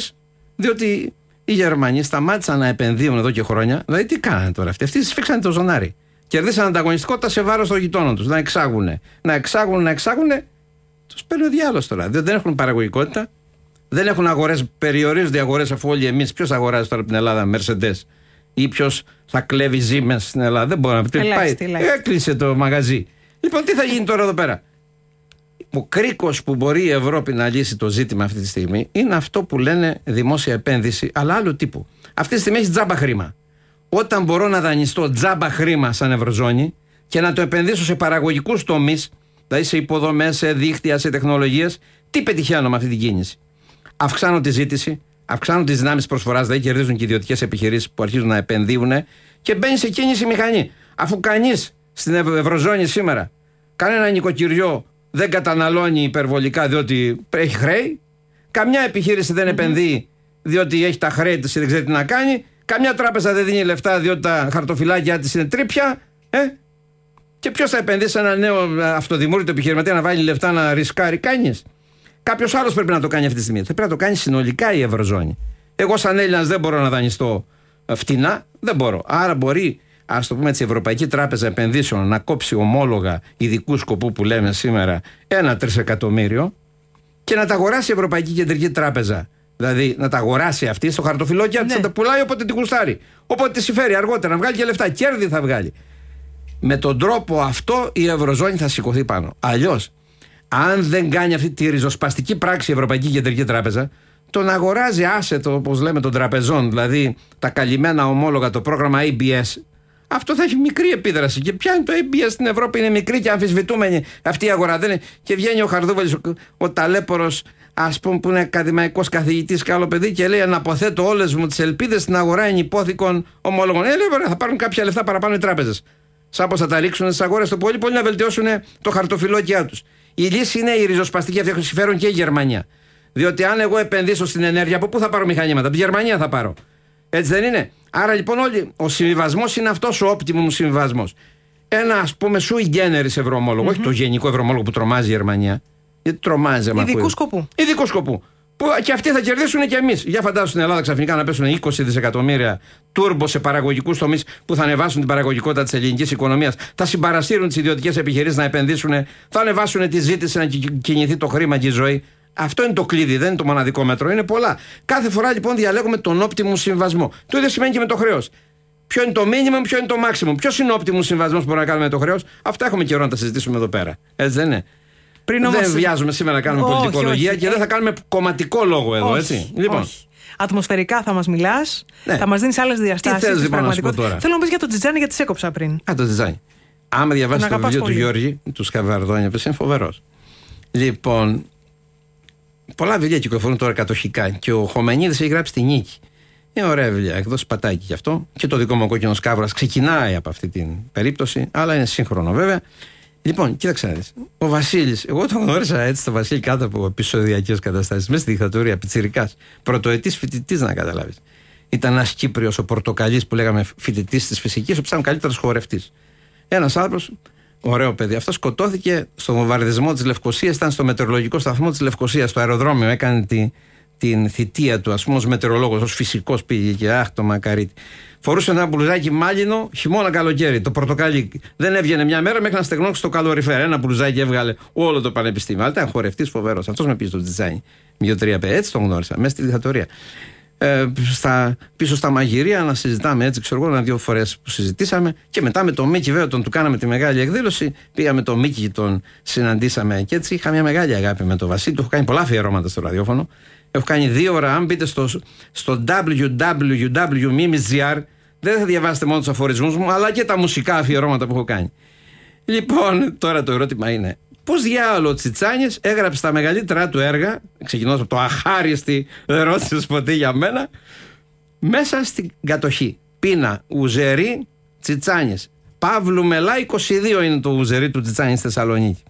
[SPEAKER 2] διότι οι Γερμανοί σταμάτησαν να επενδύουν εδώ και χρόνια. Δηλαδή, τι κάνανε τώρα αυτοί; Αυτοί σφίξανε το ζωνάρι. Κερδίσαν ανταγωνιστικότητα σε βάρος των γειτόνων τους. Να εξάγουν, να εξάγουν, να εξάγουν. Τους παίρνει ο διάλογο τώρα. Διότι δεν έχουν παραγωγικότητα, δεν έχουν αγορές, περιορίζονται οι αγορές αφού όλοι εμείς. Ποιος αγοράζει τώρα από την Ελλάδα Mercedes; Ή ποιος θα κλέβει ζήμε στην Ελλάδα; Δεν μπορεί να πει.
[SPEAKER 1] Ελάχιστη,
[SPEAKER 2] Πάει,
[SPEAKER 1] ελάχιστη.
[SPEAKER 2] έκλεισε το μαγαζί. Λοιπόν, τι θα γίνει τώρα εδώ πέρα; Ο κρίκος που μπορεί η Ευρώπη να λύσει το ζήτημα αυτή τη στιγμή είναι αυτό που λένε δημόσια επένδυση, αλλά άλλου τύπου. Αυτή τη στιγμή έχει τζάμπα χρήμα. Όταν μπορώ να δανειστώ τζάμπα χρήμα σαν Ευρωζώνη και να το επενδύσω σε παραγωγικούς τομείς, δηλαδή σε υποδομές, σε δίκτυα, σε τεχνολογίες, τι πετυχαίνω με αυτή την κίνηση; Αυξάνω τη ζήτηση, αυξάνω τις δυνάμεις προσφοράς, δηλαδή κερδίζουν και ιδιωτικές επιχειρήσεις που αρχίζουν να επενδύουν και μπαίνει σε κίνηση η μηχανή. Αφού κανείς στην Ευ- Ευρωζώνη σήμερα, κανένα νοικοκυριό δεν καταναλώνει υπερβολικά διότι έχει χρέη, καμιά επιχείρηση δεν επενδύει διότι έχει τα χρέη της και δεν ξέρει τι να κάνει, καμιά τράπεζα δεν δίνει λεφτά διότι τα χαρτοφυλάκια της είναι τρίπια. Ε; Και ποιος θα επενδύσει σε ένα νέο ε, αυτοδημούργητο επιχειρηματία να βάλει λεφτά να ρισκάρει, κάνει. Κάποιος άλλος πρέπει να το κάνει αυτή τη στιγμή. Θα πρέπει να το κάνει συνολικά η Ευρωζώνη. Εγώ, σαν Έλληνας, δεν μπορώ να δανειστώ ε, φτηνά. Δεν μπορώ. Άρα μπορεί, ας το πούμε έτσι, η Ευρωπαϊκή Τράπεζα Επενδύσεων να κόψει ομόλογα ειδικού σκοπού που λέμε σήμερα ένα τρισεκατομμύριο και να τα αγοράσει η Ευρωπαϊκή Κεντρική Τράπεζα. Δηλαδή να τα αγοράσει αυτή στο χαρτοφυλόκια τη,
[SPEAKER 1] Ναι.
[SPEAKER 2] να τα πουλάει όποτε την κουστάρει. Όποτε τη συμφέρει αργότερα, να βγάλει και λεφτά. Κέρδη θα βγάλει. Με τον τρόπο αυτό η Ευρωζώνη θα σηκωθεί πάνω. Αλλιώς, αν δεν κάνει αυτή τη ριζοσπαστική πράξη η Ευρωπαϊκή Κεντρική Τράπεζα, το να αγοράζει άσετο, όπως λέμε, των τραπεζών, δηλαδή τα καλυμμένα ομόλογα, το πρόγραμμα ABS, αυτό θα έχει μικρή επίδραση. Και ποια είναι το ABS στην Ευρώπη, είναι μικρή και αμφισβητούμενη αυτή η αγορά. Δεν είναι. Και βγαίνει ο Χαρδούβαλης, ο, ο ταλέπορος, ας πούμε, που είναι ακαδημαϊκός καθηγητής και άλλο παιδί, και λέει: Αναποθέτω όλες μου τις ελπίδες στην αγορά ενυπόθηκων ομόλογων. Ε, λέει, ωραία, θα πάρουν κάποια λεφτά παραπάνω οι τράπεζες. Σαν πώ θα τα ρίξουν στις αγορές το πολύ, πολύ να βελτιώσουν το χαρτοφυλόκιά τους. Η λύση είναι η ριζοσπαστική αυτή, έχει συμφέρον και η Γερμανία. Διότι αν εγώ επενδύσω στην ενέργεια, από πού θα πάρω μηχανήματα, από τη Γερμανία θα πάρω. Έτσι δεν είναι; Άρα λοιπόν όλοι, ο συμβιβασμός είναι αυτός ο optimum συμβιβασμός. Ένα ας πούμε sui generis ευρωομόλογο, όχι το γενικό ευρωομόλογο που τρομάζει η Γερμανία. Γιατί τρομάζει, άμα
[SPEAKER 1] Ειδικού
[SPEAKER 2] ακούει.
[SPEAKER 1] σκοπού.
[SPEAKER 2] Ειδικού σκοπού. Που και αυτοί θα κερδίσουν και εμείς. Για φαντάσου στην Ελλάδα ξαφνικά να πέσουν 20 δισεκατομμύρια τούρμπο σε παραγωγικούς τομείς που θα ανεβάσουν την παραγωγικότητα της ελληνικής οικονομίας. Θα συμπαρασύρουν τις ιδιωτικές επιχειρήσεις να επενδύσουν. Θα ανεβάσουν τη ζήτηση να κυ- κινηθεί το χρήμα και η ζωή. Αυτό είναι το κλείδι, δεν είναι το μοναδικό μέτρο. Είναι πολλά. Κάθε φορά λοιπόν διαλέγουμε τον όπτιμο συμβασμό. Το ίδιο σημαίνει και με το χρέος. Ποιο είναι το μήνυμα, ποιο είναι το maximum. Ποιος είναι ο όπτιμος συμβασμός που μπορούμε να κάνουμε με το χρέος; Αυτά έχουμε καιρό να τα συζητήσουμε εδώ πέρα. Έτσι δεν είναι;
[SPEAKER 1] Πριν όμως...
[SPEAKER 2] Δεν βιάζουμε σήμερα να κάνουμε
[SPEAKER 1] Όχι,
[SPEAKER 2] πολιτικολογία
[SPEAKER 1] όχι.
[SPEAKER 2] και δεν θα κάνουμε κομματικό λόγο εδώ,
[SPEAKER 1] όχι,
[SPEAKER 2] έτσι. Λοιπόν,
[SPEAKER 1] όχι. Ατμοσφαιρικά θα μας μιλάς,
[SPEAKER 2] Ναι.
[SPEAKER 1] θα μας δίνεις άλλες διαστάσεις.
[SPEAKER 2] θες, λοιπόν, να σου πω τώρα;
[SPEAKER 1] Θέλω να πεις για τον Τζιτζάνι γιατί σε έκοψα πριν.
[SPEAKER 2] Α, το design. Άμα διαβάσει
[SPEAKER 1] Τον
[SPEAKER 2] το
[SPEAKER 1] αγαπάς
[SPEAKER 2] βιβλίο του
[SPEAKER 1] πολύ.
[SPEAKER 2] Γιώργη, του Σκαβαρδόνια, που είναι φοβερός. Λοιπόν, πολλά βιβλία κυκλοφορούν τώρα κατοχικά και ο Χομενίδη έχει γράψει τη νίκη. Είναι ωραία βιβλία, εκδόσεις πατάκι γι' αυτό. Και το δικό μου ο κόκκινο κάβρα ξεκινάει από αυτή την περίπτωση, αλλά είναι σύγχρονο βέβαια. Λοιπόν, κοίταξε να δεις. Ο Βασίλης, εγώ τον γνώρισα έτσι το Βασίλη κάτω από επεισοδιακές καταστάσεις, μέσα στη δικτατορία, πιτσυρικά. Πρωτοετής φοιτητής, να καταλάβεις. Ήταν ένας Κύπριος, ο Πορτοκαλί που λέγαμε φοιτητής της φυσικής, ο οποίος ήταν ο καλύτερος χορευτής. Ένας άνθρωπος, ωραίο παιδί, αυτό σκοτώθηκε στο βομβαρδισμό της Λευκοσίας, ήταν στο μετεωρολογικό σταθμό της Λευκοσίας, στο αεροδρόμιο, έκανε τη, την θητεία του, ας πούμε, ως μετεωρολόγος, ως φυσικός πήγε και αχ, το μακαρίτι. Φορούσε ένα μπλουζάκι μάλινο χειμώνα καλοκαίρι. Το πορτοκαλί. Δεν έβγαινε μια μέρα μέχρι να στεγνώσει το καλοριφέρ. Ένα μπλουζάκι έβγαλε όλο το πανεπιστήμιο. Αλλά ήταν χορευτής φοβερός. Αυτός με πήγε στο design. Δύο-τρία παιδιά. Έτσι τον γνώρισα. Μέσα στη δικτατορία. Ε, στα, πίσω στα μαγειρία να συζητάμε έτσι, ξέρω εγώ, ένα-δύο φορές που συζητήσαμε. Και μετά με τον Μίκη, βέβαια, τον του κάναμε τη μεγάλη εκδήλωση. Πήγαμε τον Μίκη και τον συναντήσαμε. Και έτσι είχα μια μεγάλη αγάπη με τον Βασίλη. Του έχω κάνει πολλά αφιερώματα στο ραδιόφωνο. Έχω κάνει δύο ώρα. Αν μπείτε στο, στο www.mimis.gr, δεν θα διαβάσετε μόνο τους αφορισμούς μου, αλλά και τα μουσικά αφιερώματα που έχω κάνει. Λοιπόν, τώρα το ερώτημα είναι. Πώς διάολο ο Τσιτσάνη έγραψε τα μεγαλύτερά του έργα, ξεκινώντας από το αχάριστη ερώτηση ποτέ για μένα, μέσα στην κατοχή. Πίνα, Ουζερή, Τσιτσάνη. Παύλου Μελά, 22 είναι το Ουζερή του Τσιτσάνη στη Θεσσαλονίκη.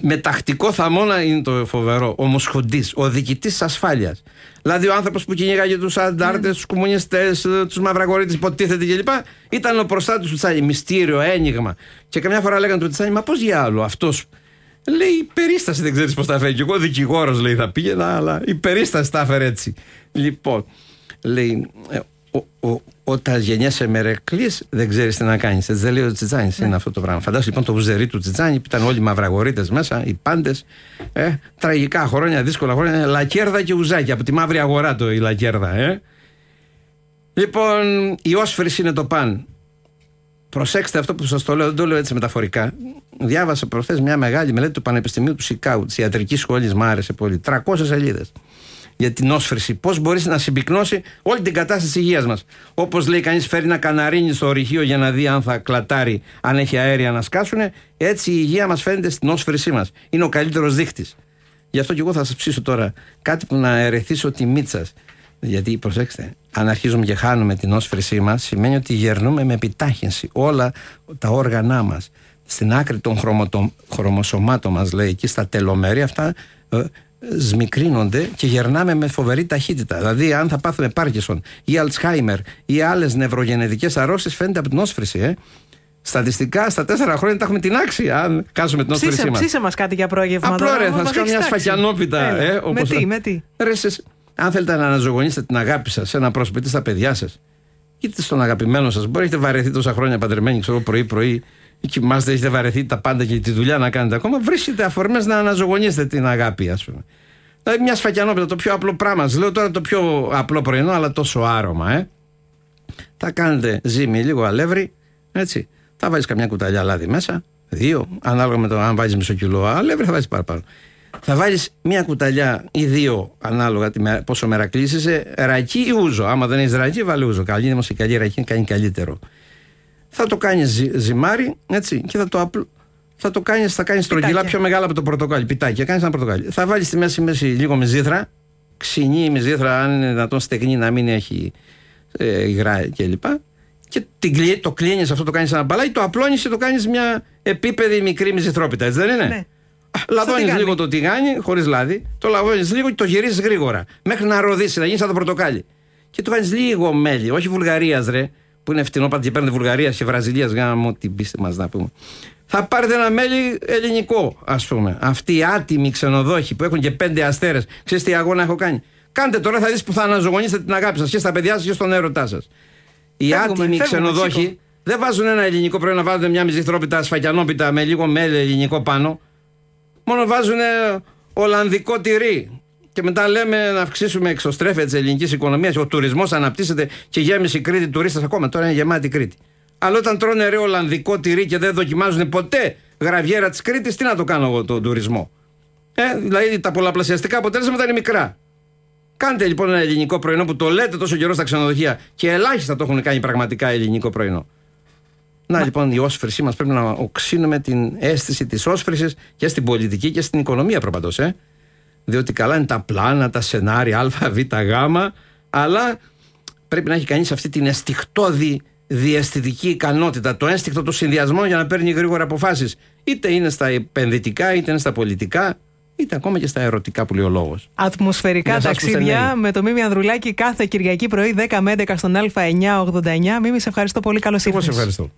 [SPEAKER 2] Με τακτικό θαμώνα είναι το φοβερό. Ο Μοσχοντής, ο διοικητής της ασφάλειας. Δηλαδή ο άνθρωπος που κυνήγαγε τους αντάρτες, τους κομμουνιστές, τους μαυραγωρίτε, υποτίθεται κλπ. Ήταν ο προστάτης του Τσάνι. Μυστήριο, ένιγμα. Και καμιά φορά λέγανε του Τσάνι, μα πώς για άλλο αυτό. Λέει περίσταση, δεν ξέρεις πώς τα φέρει. Και εγώ δικηγόρος λέει θα πήγαινα, αλλά η περίσταση τα έφερε έτσι. Λοιπόν, λέει, ε, ο, ο, όταν γεννιέσαι με ρεκλή, δεν ξέρεις τι να κάνεις. Έτσι δεν λέει ο Τσιτζάνη. Είναι αυτό το πράγμα. Φαντάζομαι λοιπόν το βουζερί του Τσιτζάνη που ήταν όλοι μαυραγωρίτε μέσα, οι πάντες. Ε, τραγικά χρόνια, δύσκολα χρόνια. Λακέρδα και ουζάκι. Από τη μαύρη αγορά το η λακέρδα. Ε. Λοιπόν, η όσφρηση είναι το παν. Προσέξτε αυτό που σας το λέω, δεν το λέω έτσι μεταφορικά. Διάβασα προχθές μια μεγάλη μελέτη του Πανεπιστημίου του Σικάου, της ιατρικής σχολής, μου άρεσε πολύ. 300 σελίδες για την όσφρηση. Πώς μπορείς να συμπυκνώσει όλη την κατάσταση υγείας μας. Όπως λέει κανείς, φέρει ένα καναρίνι στο ορυχείο για να δει αν θα κλατάρει, αν έχει αέρια να σκάσουν. Έτσι η υγεία μας φαίνεται στην όσφρησή μας. Είναι ο καλύτερος δείχτης. Γι' αυτό και εγώ θα σας ψήσω τώρα κάτι που να ερεθίσω τη μίτσα. Γιατί προσέξτε, αν αρχίζουμε και χάνουμε την όσφρησή μας, σημαίνει ότι γερνούμε με επιτάχυνση όλα τα όργανά μας. Στην άκρη των χρωμοσωμάτων μας, λέει εκεί στα τελομέρια, αυτά ε, σμικρύνονται και γερνάμε με φοβερή ταχύτητα. Δηλαδή, αν θα πάθουμε Πάρκισον ή Αλτσχάιμερ ή άλλες νευρογενετικές αρρώσει, φαίνεται από την όσφρηση. Ε. Στατιστικά στα τέσσερα χρόνια τα έχουμε την άξια, αν κάσουμε την όσφρησή μας.
[SPEAKER 1] Ψήσε μας κάτι για πρόγευμα.
[SPEAKER 2] Απλό ρε, θα σας κάνω μια σφακιανόπιτα. Ε,
[SPEAKER 1] όπως με τι, με τι;
[SPEAKER 2] Ρε, αν θέλετε να αναζωογονήσετε την αγάπη σας σε ένα πρόσωπο, είτε στα παιδιά σας, είτε στον αγαπημένο σας, μπορεί να έχετε βαρεθεί τόσα χρόνια παντρεμένοι, ξέρω πρωί-πρωί, ή κοιμάστε, έχετε βαρεθεί τα πάντα και τη δουλειά να κάνετε ακόμα, βρίσκετε αφορμές να αναζωογονήσετε την αγάπη, ας πούμε. Δηλαδή μια σφακιανόπιτα, το πιο απλό πράγμα. Σας λέω τώρα το πιο απλό πρωινό, αλλά τόσο άρωμα, ε. Θα κάνετε ζύμη, λίγο αλεύρι, έτσι. Θα βάλει καμιά κουταλιά λάδι μέσα, δύο, ανάλογα με το αν βάζεις μισό κιλό αλεύρι, θα βάλει παραπάνω. Θα βάλεις μία κουταλιά ή δύο, ανάλογα πόσο μερακλείσαι, ρακί ή ούζο. Άμα δεν έχεις ρακί, βάλει ούζο. Καλή είναι η καλή ρακί, κάνει καλύτερο. Θα το κάνεις ζυμάρι, έτσι, και θα το, απλ... θα το κάνεις, θα κάνεις στρογγυλά πιο μεγάλα από το πορτοκάλι. Πιτάκια, κάνεις ένα πορτοκάλι. Θα βάλεις στη μέση, μέση λίγο μυζήθρα, ξινή η μυζήθρα, αν είναι δυνατόν στεγνή να μην έχει ε, υγρά κλπ. Και την, το κλείνεις αυτό, το κάνεις ένα μπαλάκι, το απλώνεις και το κάνεις μια επίπεδη μικρή μυζηθρόπιτα, έτσι δεν είναι; Ναι. Λαδώνεις λίγο το τηγάνι, χωρίς λάδι, το λαδώνεις λίγο και το γυρίζεις γρήγορα. Μέχρι να ροδίσει, να γίνει σαν το πορτοκάλι. Και του βάζει λίγο μέλι, όχι Βουλγαρίας, ρε, που είναι φτηνό, και παίρνετε Βουλγαρία και Βραζιλίας, γάμο την πίστη μας να πούμε. Θα πάρετε ένα μέλι ελληνικό, ας πούμε. Αυτοί οι άτιμοι ξενοδόχοι που έχουν και πέντε αστέρες, ξέρεις τι αγώνα έχω κάνει. Κάντε τώρα, θα δεις που θα αναζωογονήσετε την αγάπη σας και στα παιδιά σας και στον έρωτά σας. Οι άτιμοι ξενοδόχοι δεν βάζουν ένα ελληνικό προϊόν να βάλουν μια μυζιθρόπιτα σφακιανόπιτα με λίγο μέλι ελληνικό πάνω. Μόνο βάζουν Ολλανδικό τυρί. Και μετά λέμε να αυξήσουμε εξωστρέφεια της ελληνικής οικονομίας. Ο τουρισμός αναπτύσσεται και γέμισε η Κρήτη τουρίστες ακόμα. Τώρα είναι γεμάτη Κρήτη. Αλλά όταν τρώνε ρε Ολλανδικό τυρί και δεν δοκιμάζουν ποτέ γραβιέρα της Κρήτης, τι να το κάνω εγώ τον τουρισμό; Ε, δηλαδή τα πολλαπλασιαστικά αποτέλεσματα είναι μικρά. Κάντε λοιπόν ένα ελληνικό πρωινό που το λέτε τόσο καιρό στα ξενοδοχεία και ελάχιστα το έχουν κάνει πραγματικά ελληνικό πρωινό. Να λοιπόν η όσφρησή μας πρέπει να οξύνουμε την αίσθηση της όσφρησης και στην πολιτική και στην οικονομία προπαντός. Ε; Διότι καλά είναι τα πλάνα, τα σενάρια Α, Β, Γ, αλλά πρέπει να έχει κανείς αυτή την αισθηκτόδη διαστητική ικανότητα, το ένστικτο του συνδυασμού για να παίρνει γρήγορα αποφάσεις. Είτε είναι στα επενδυτικά, είτε είναι στα πολιτικά, είτε ακόμα και στα ερωτικά που λέει ο λόγος.
[SPEAKER 1] Ατμοσφαιρικά ταξίδια με το Μίμη Ανδρουλάκη κάθε Κυριακή πρωί 10 με 11 στον Α989. Μίμη, σε ευχαριστώ πολύ. Καλώς ήρθατε.
[SPEAKER 2] Εγώ σε ευχαριστώ.